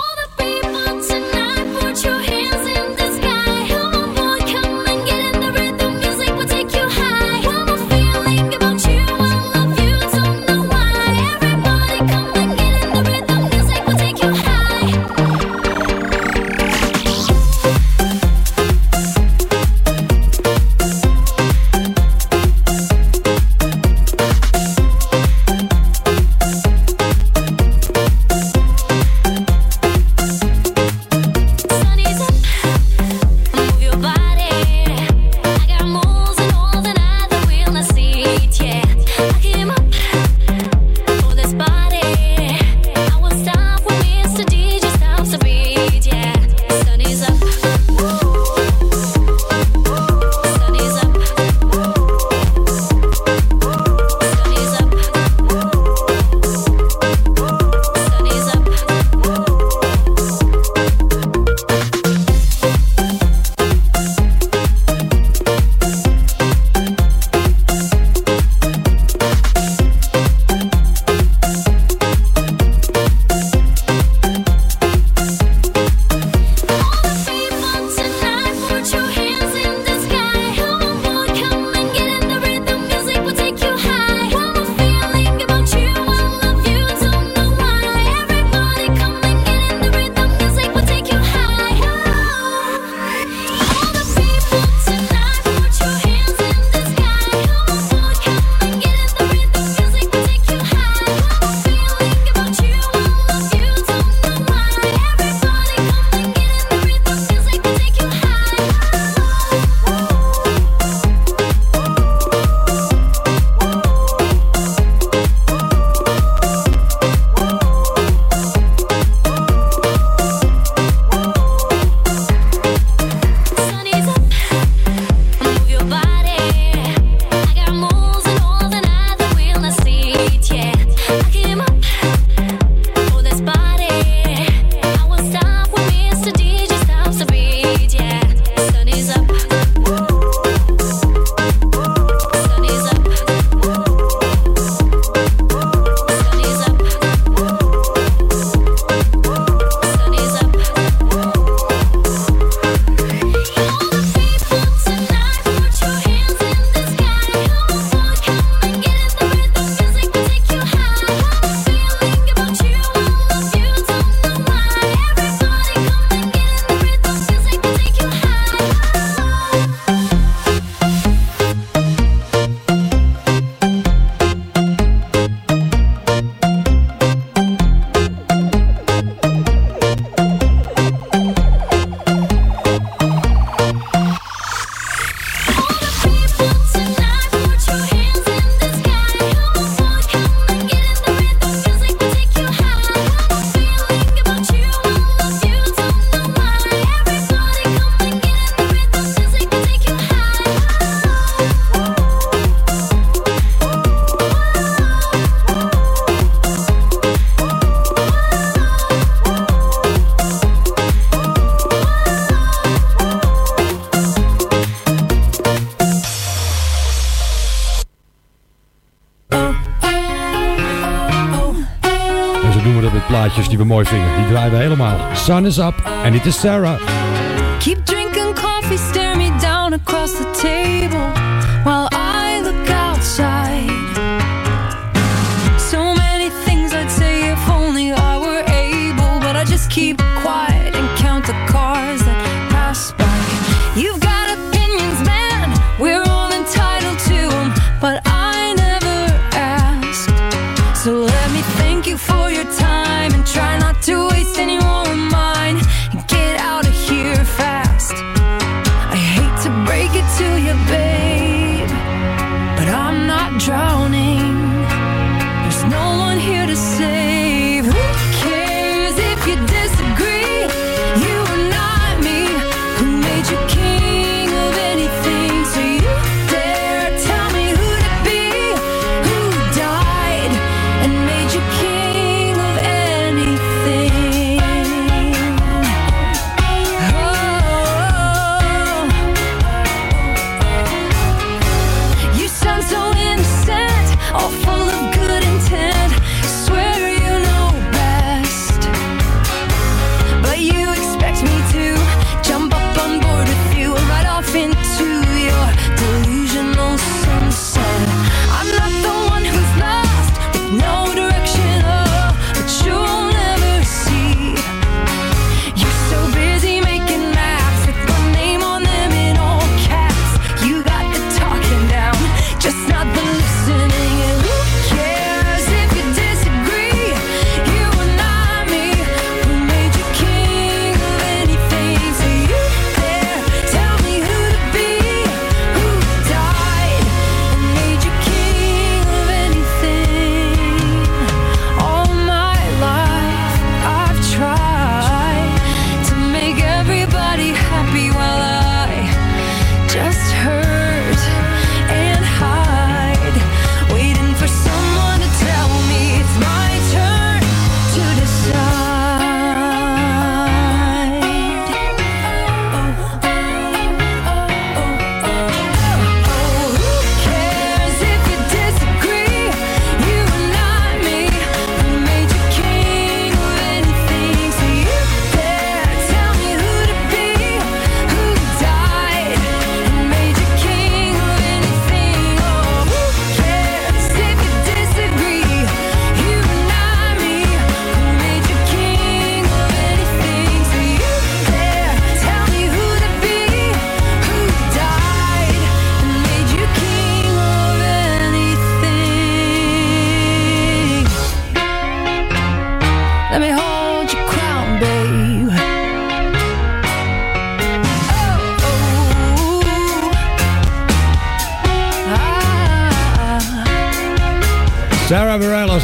sun is up and it is Sarah.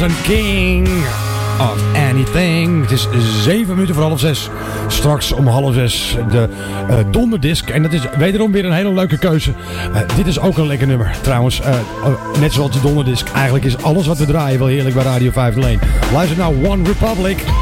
king of anything. Het is 7 minuten voor half 6. Straks om half 6 de uh, donderdisc. En dat is wederom weer een hele leuke keuze. Eh, dit is ook een lekker nummer. Trouwens, eh, oh, net zoals de donderdisc. Eigenlijk is alles wat we draaien wel heerlijk bij Radio 5 501. Luister nou One Republic.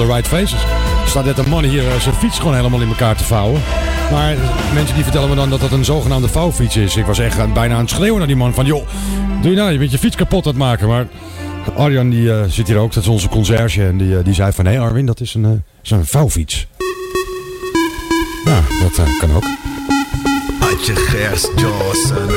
The right faces. Staat net een man hier eh, zijn fiets gewoon helemaal in elkaar te vouwen. Maar mensen die vertellen me dan dat dat een zogenaamde vouwfiets is. Ik was echt bijna aan het schreeuwen naar die man van... joh, doe je nou, je bent je fiets kapot aan het maken. Maar Arjan die eh, zit hier ook, dat is onze conciërge. En die, eh, die zei van, hé Arwin, dat is een, is een vouwfiets. Ja, dat kan ook. Adje Gers Johnson,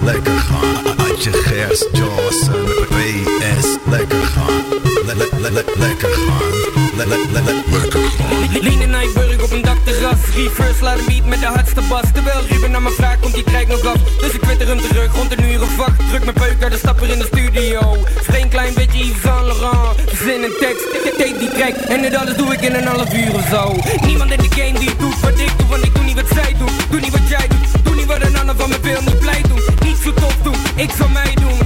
lekker gaan. Adje Gers Johnson, PS, lekker gaan. Le- le- le- le- lekker gaan. Le- le- le- le- lekker gaan. Lean in Nijburg op een dakterras Reverse laat een beat met de hardste bas. Terwijl Ruben naar me vraagt komt die track nog af Dus ik twitter hem terug rond een uur of wacht. Druk mijn peuk uit de stapper in de studio. Vreemd klein beetje Yves Saint Laurent. Zin en tekst, take die track En dit alles doe ik in een half uur of zo. Niemand in de game die doet wat ik doe Want ik doe niet wat zij doen. Doe niet wat jij doet. Doe niet wat een ander van me wil Niet blij doen. Niet zo tof doen. Ik zal mij doen.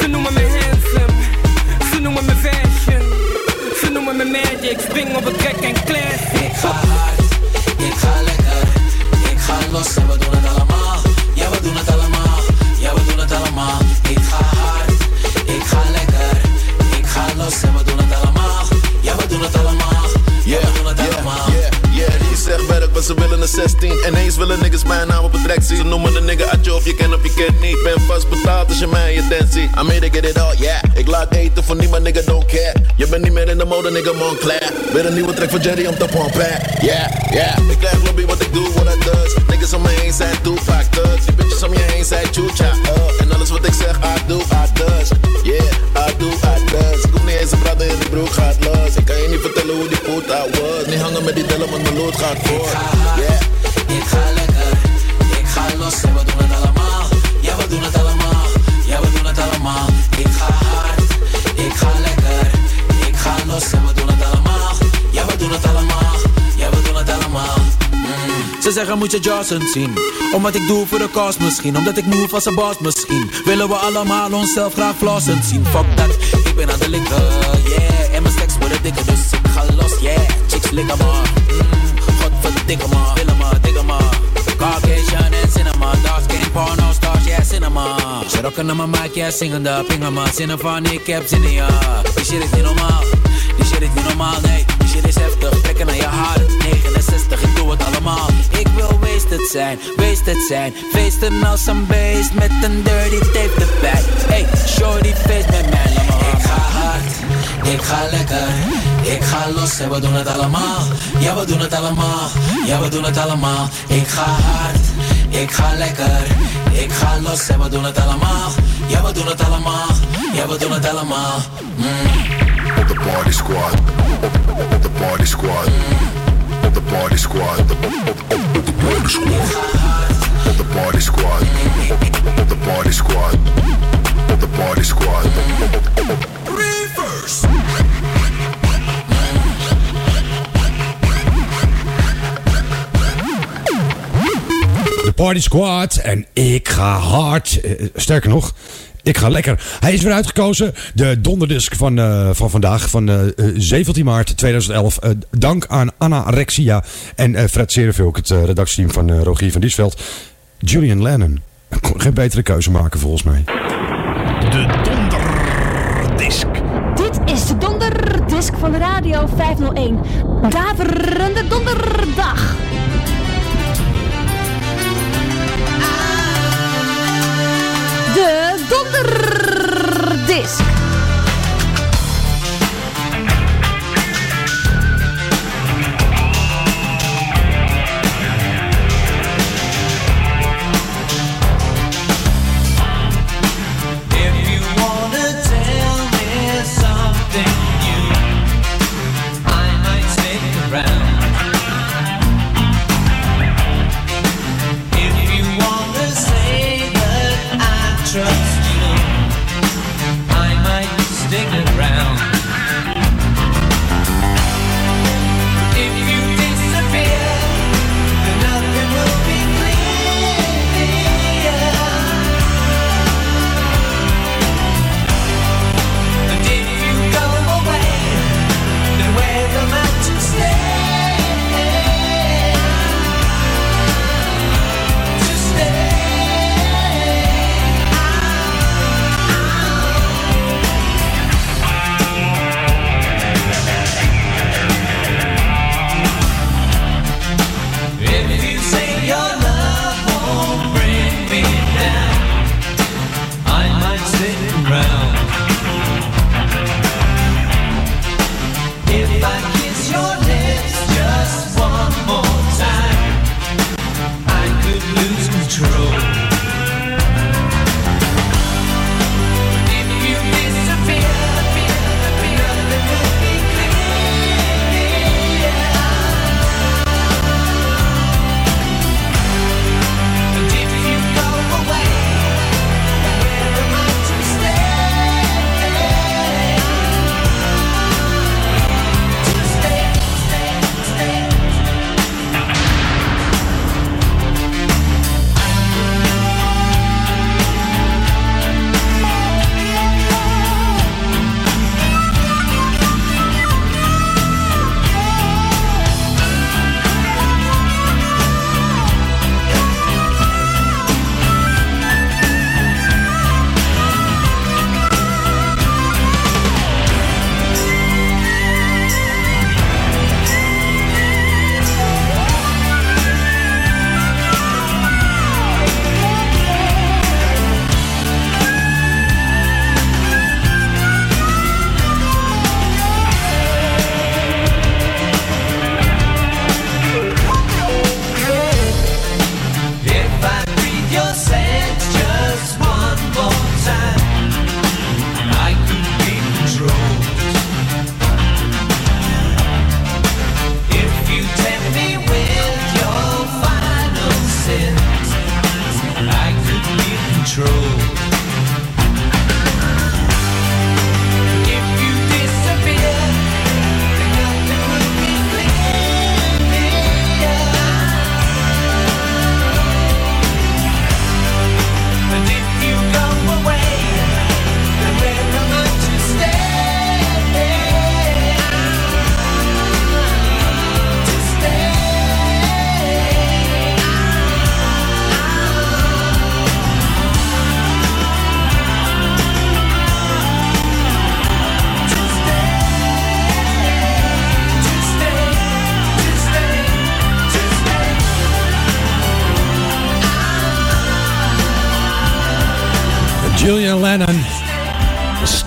Ze noemen me noemen me fashion Ze noemen me magic, spring op het track en classic. Ik ga hard, ik ga lekker, ik ga los en we doen het allemaal. Ze willen een 16. Ineens willen niggas mijn naam op het zien. Ze noemen de nigga Adjo of je kent of je kent niet. Ben vast betaald als je mij je tent ziet. I made it get it all, yeah. Ik laat eten voor niemand, nigga, don't care. Je bent niet meer in de mode, nigga, Montclair. Weer een nieuwe track voor Jerry om te pompen. Yeah, yeah. Ik krijg lobby wat ik doe, what I does. Niggas om me heen zijn Tupac thugs. Die bitches om je heen zijn Chucha, uh. En alles wat ik zeg, I do, I does. Yeah, I do, I does. Ik hoef niet eens een brother in die broek gaat los. Met die dellen, want mijn lood gaat voor. Yeah. Ik ga lekker, ik ga los. En we doen het allemaal. Ja, we doen het allemaal, ja, we doen het allemaal. Ik ga hard, ik ga lekker, ik ga los. En we doen het allemaal. Ja, we doen het allemaal, ja, we doen het allemaal. Ze zeggen moet je Johnson zien? Omdat ik doe voor de kost misschien. Omdat ik move als een boss misschien. Willen we allemaal onszelf graag flossend zien? Fuck dat, ik ben aan de linker, yeah. En mijn stacks worden dikker dus ik ga los, yeah Likken maar, mm, godverdikke maar Willen maar, dikke maar Caucasian en cinema. Dark skin, porno stars, yeah cinema. Ze rocken naar mijn mic, yeah zingende Pingen maar, ik heb zin in ja Die shit is niet normaal, die shit is niet normaal, nee Die shit is heftig, trekken naar je hart. 69, ik doe het allemaal. Ik wil wasted zijn, wasted zijn. Feesten als een beest met een dirty tape erbij. Hey, shorty feest met mij, Ik ga hard, ik ga lekker, ik ga los en we doen het allemaal. Ja, we doen het allemaal, ja, we doen het allemaal. Ik ga hard, ik ga lekker, ik ga los en we doen het allemaal. Ja, we doen het allemaal, ja, we doen het allemaal. Mm. Op de party squad. Op, de party squad. Op de party squad. Op de party squad. Op de party squad. Op de party squad. Op de party squad. Party Squad en ik ga hard. Eh, sterker nog, ik ga lekker. Hij is weer uitgekozen. De donderdisc van, eh, van vandaag, van eh, eh, 17 maart 2011. Eh, dank aan Anna Rexia en eh, Fred Serenvilk, het eh, redactieteam van eh, Rogier van Diesveld. Julian Lennon. Ik kon geen betere keuze maken volgens mij. De donderdisc. Dit is de donderdisc van de Radio 501. Daverende donderdag. De donderdisc.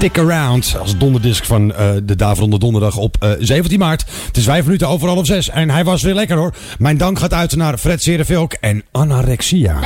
Stick Around als donderdisc eh, van de Daveronde Donderdag op eh, 17 maart. Het is vijf minuten overal op 6 en hij was weer lekker hoor. Mijn dank gaat uit naar Fred Serenvelk en Anorexia.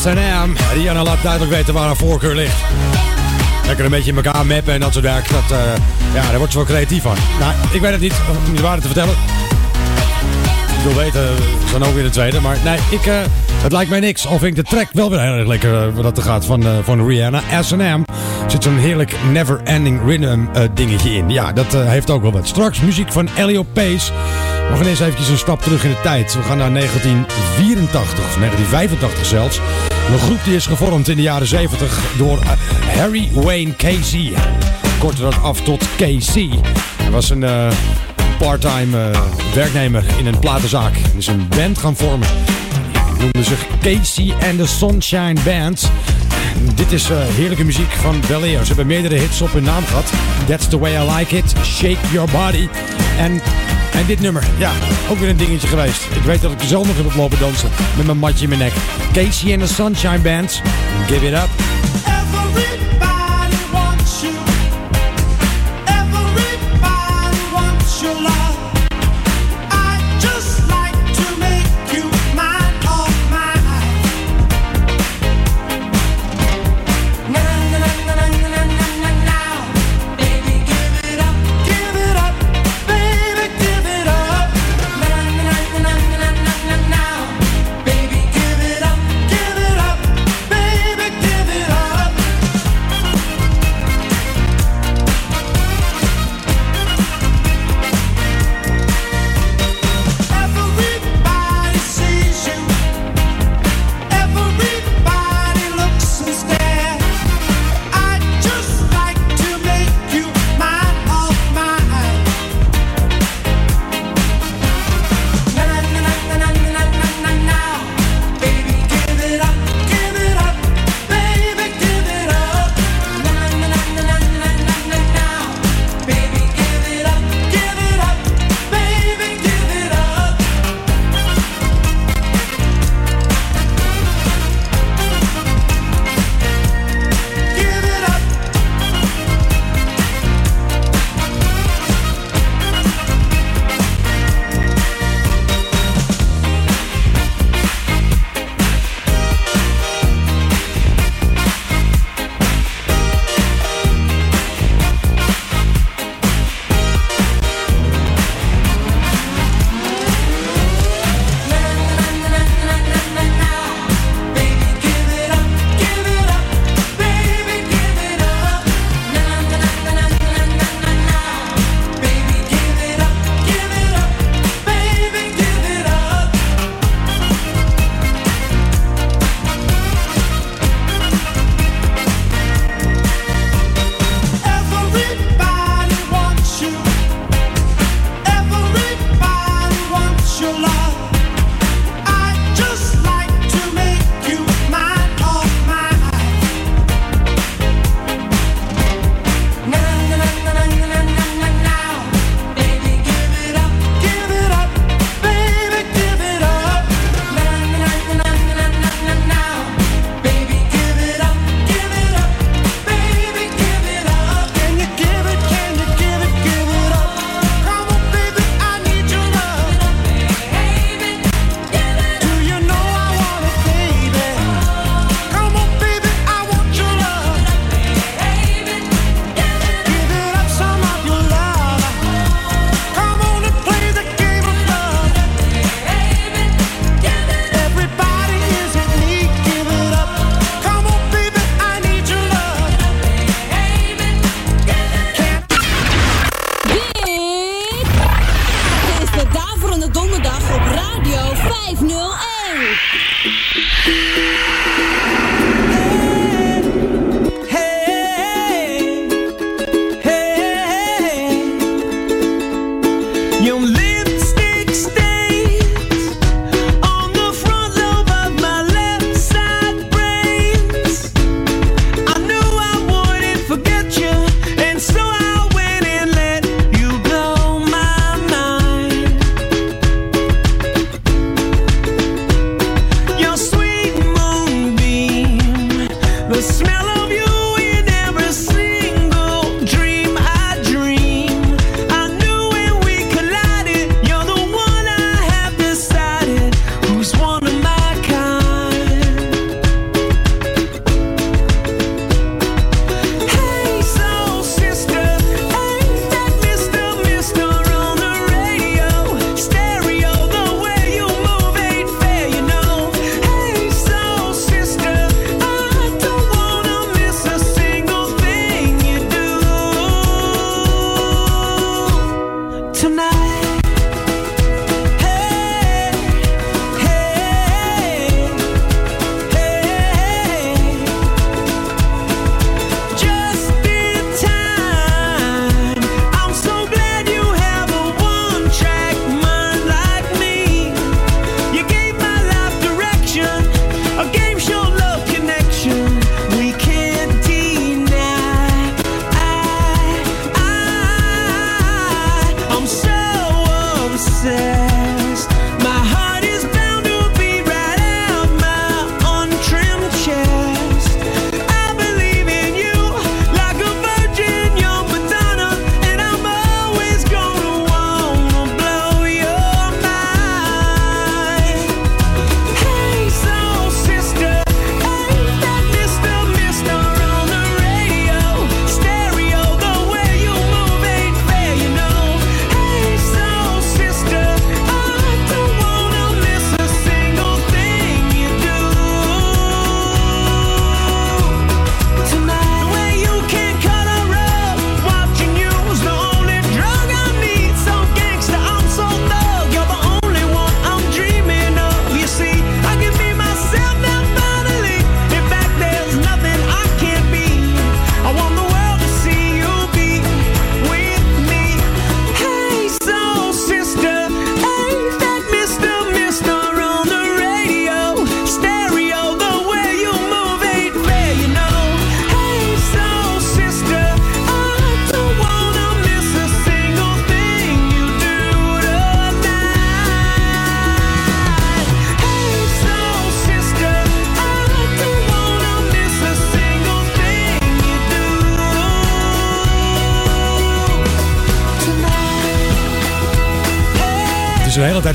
S&M. Rihanna laat duidelijk weten waar haar voorkeur ligt. Lekker een beetje in elkaar mappen en dat soort werk. Dat, eh, ja, daar wordt ze wel creatief van. Nou, ik weet het niet om de waarde te vertellen. Ik wil weten, is dan ook weer de tweede. Maar nee, ik, eh, het lijkt mij niks. Al vind ik de track wel weer erg lekker uh, wat er gaat van, uh, van Rihanna. S&M zit zo'n heerlijk never ending rhythm uh, dingetje in. Ja, dat heeft ook wel wat. Straks muziek van Elio Pace. We gaan eens eventjes een stap terug in de tijd. We gaan naar 1984, of 1985 zelfs. Een groep die is gevormd in de jaren 70 door Harry Wayne Casey. Korte dat af tot KC. Hij was een part-time werknemer in een platenzaak. En is een band gaan vormen. Die noemde zich Casey and the Sunshine Band. Dit is uh, heerlijke muziek van Bel. Ze hebben meerdere hits op hun naam gehad. That's the way I like it. Shake your body. En, en dit nummer, ja, ook weer een dingetje geweest. Ik weet dat ik er zelf nog heb lopen dansen. Met mijn matje in mijn nek. Casey and the Sunshine Band. Give it up.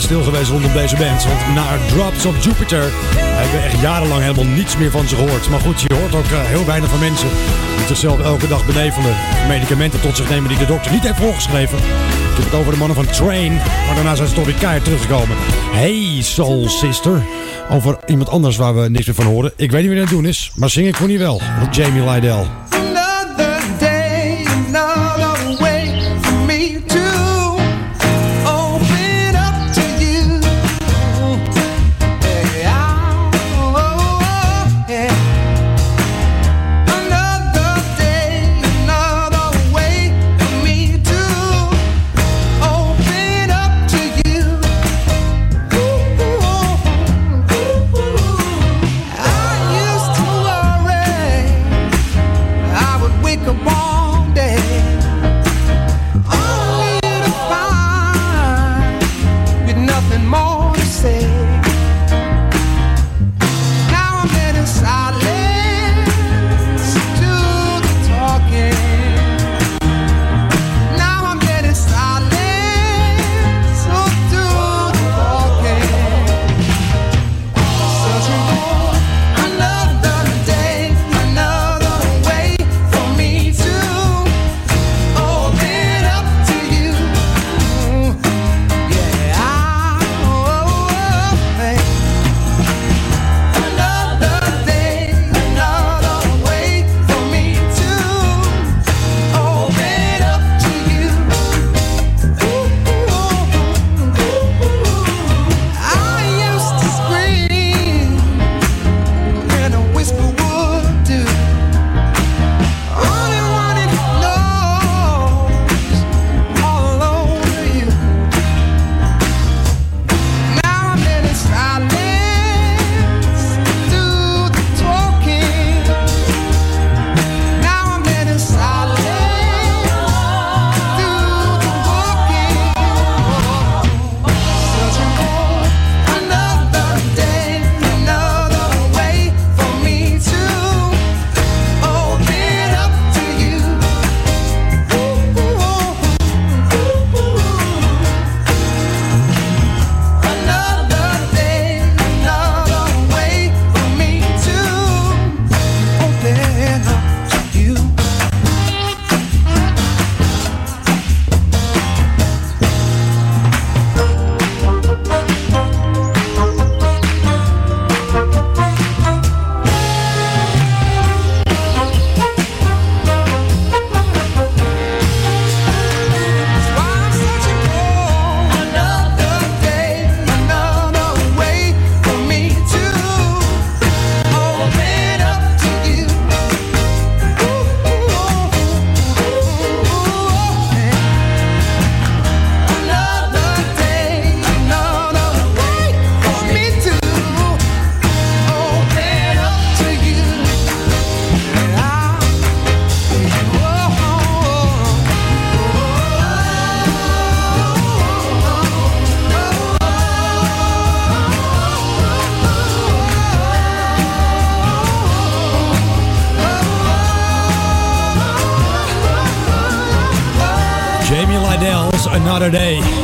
Stil geweest rondom deze band. Want na Drops of Jupiter hebben we echt jarenlang helemaal niets meer van ze gehoord. Maar goed, je hoort ook eh, heel weinig van mensen die zichzelf elke dag benevelen. Medicamenten tot zich nemen die de dokter niet heeft voorgeschreven. Ik heb het over de mannen van Train. Maar daarna zijn ze toch weer keihard teruggekomen. Hey Soul Sister. Over iemand anders waar we niks meer van horen. Ik weet niet wie dat doen is. Maar zingen kon hij wel. Jamie Lydell.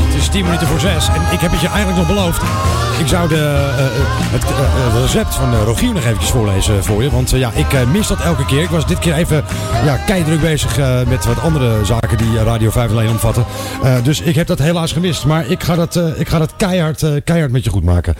Het is 10 minuten voor 6 en ik heb het je eigenlijk nog beloofd. Ik zou de, eh, eh, het eh, recept van Rogier nog eventjes voorlezen voor je. Want ja, ik mis dat elke keer. Ik was dit keer even ja, keidruk bezig met wat andere zaken die Radio 5 alleen omvatten. Dus ik heb dat helaas gemist. Maar ik ga dat, ik ga dat keihard, keihard met je goed maken.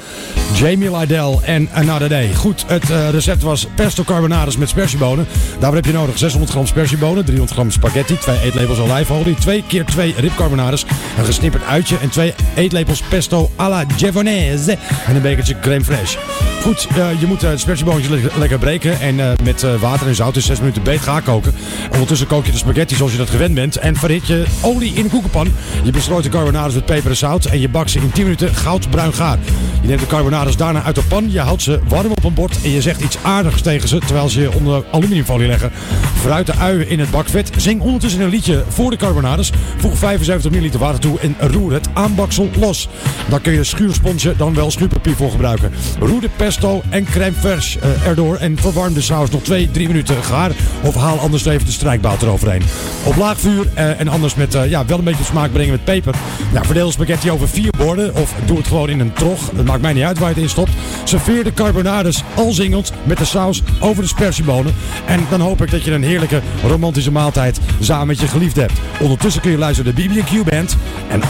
Jamie Lydell en Another Day. Goed, het recept was pesto carbonades met spersiebonen. Daarvoor heb je nodig 600 gram spersiebonen, 300 gram spaghetti, 2 eetlepels olijfolie, 2 keer 2 ribcarbonades, een gesnipperd uitje en 2 eetlepels pesto alla Giavonaise en een bekertje crème fraîche. Goed, eh, je moet spersieboontjes le- lekker breken en eh, met water en zout in 6 minuten beet gaar koken. Ondertussen kook je de spaghetti zoals je dat gewend bent en verhit je olie in de koekenpan. Je bestrooit de carbonades met peper en zout en je bakt ze in 10 minuten goudbruin gaar. Je neemt de carbonades daarna uit de pan, je houdt ze warm op een bord en je zegt iets aardigs tegen ze terwijl ze je onder aluminiumfolie leggen. Fruit de uien in het bakvet. Zing ondertussen een liedje voor de carbonades. Voeg 5 75 ml water toe en roer het aanbaksel los. Daar kun je schuursponsje dan wel schuurpapier voor gebruiken. Roer de pesto en crème vers eh, erdoor en verwarm de saus nog 2, 3 minuten gaar. Of haal anders even de strijkbout eroverheen. Op laag vuur eh, en anders met eh, ja, wel een beetje smaak brengen met peper. Nou, verdeel de spaghetti over vier borden of doe het gewoon in een trog. Het maakt mij niet uit waar je het in stopt. Serveer de carbonades al zingend met de saus over de spersiebonen. En dan hoop ik dat je een heerlijke romantische maaltijd samen met je geliefde hebt. Ondertussen kun je luisteren naar de BB&Q Band en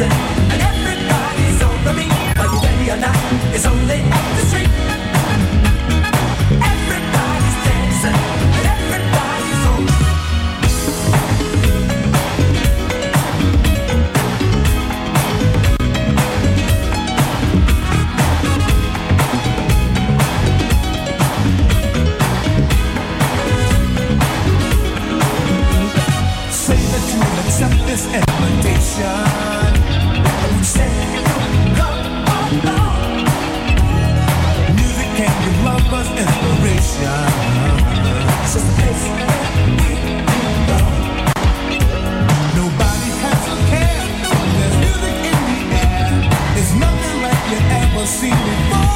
and everybody's the beat. Are you ready or not? It's only you ever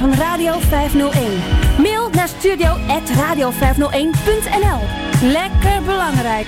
van Radio 501. Mail naar studio.radio501.nl Lekker belangrijk.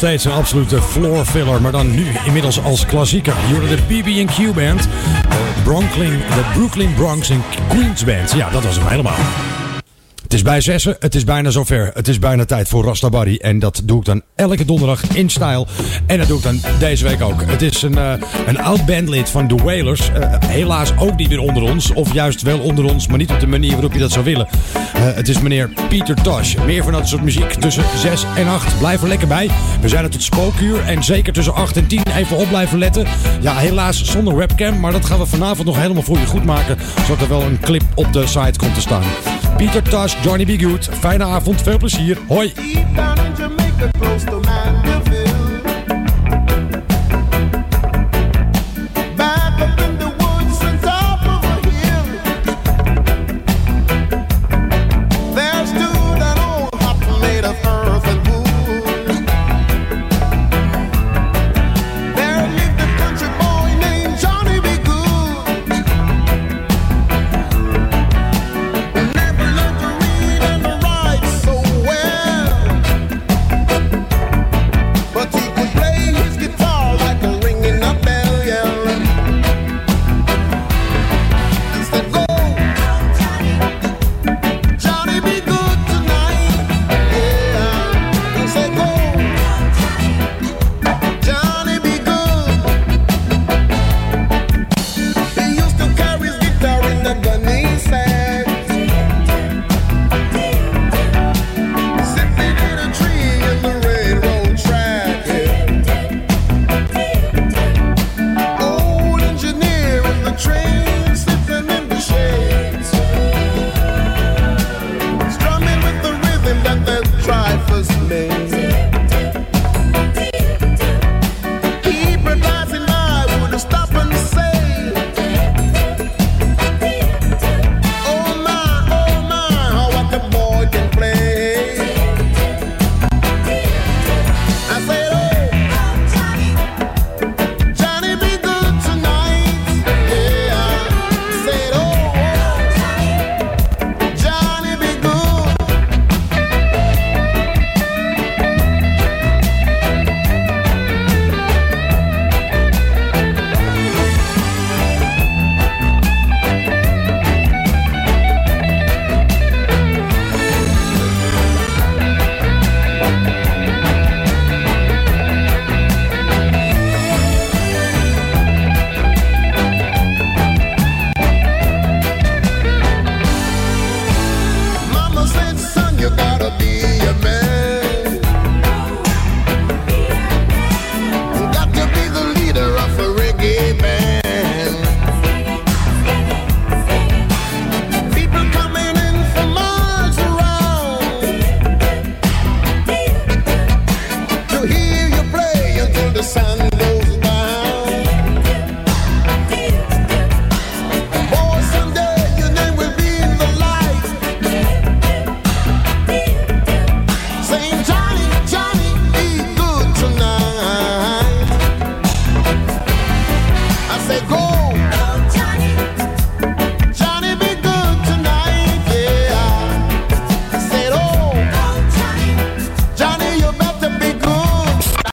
Steeds een absolute floor filler, maar dan nu inmiddels als klassieker. Hier de BB&Q Band, de Brooklyn, de Brooklyn Bronx en Queens Band. Ja, dat was hem helemaal. Het is bij zessen, het is bijna zover. Het is bijna tijd voor Rastabari. En dat doe ik dan elke donderdag in style. En dat doe ik dan deze week ook. Het is een, eh, een oud bandlid van The Wailers. Eh, helaas ook niet meer onder ons. Of juist wel onder ons, maar niet op de manier waarop je dat zou willen. Eh, het is meneer Pieter Tosh. Meer van dat soort muziek tussen 6 en 8. Blijf er lekker bij. We zijn er tot spookuur. En zeker tussen 8 en 10 even op blijven letten. Ja, helaas zonder webcam. Maar dat gaan we vanavond nog helemaal voor je goed maken. Zodat er wel een clip op de site komt te staan. Pieter Tosh, Johnny B. Good. Fijne avond, veel plezier. Hoi.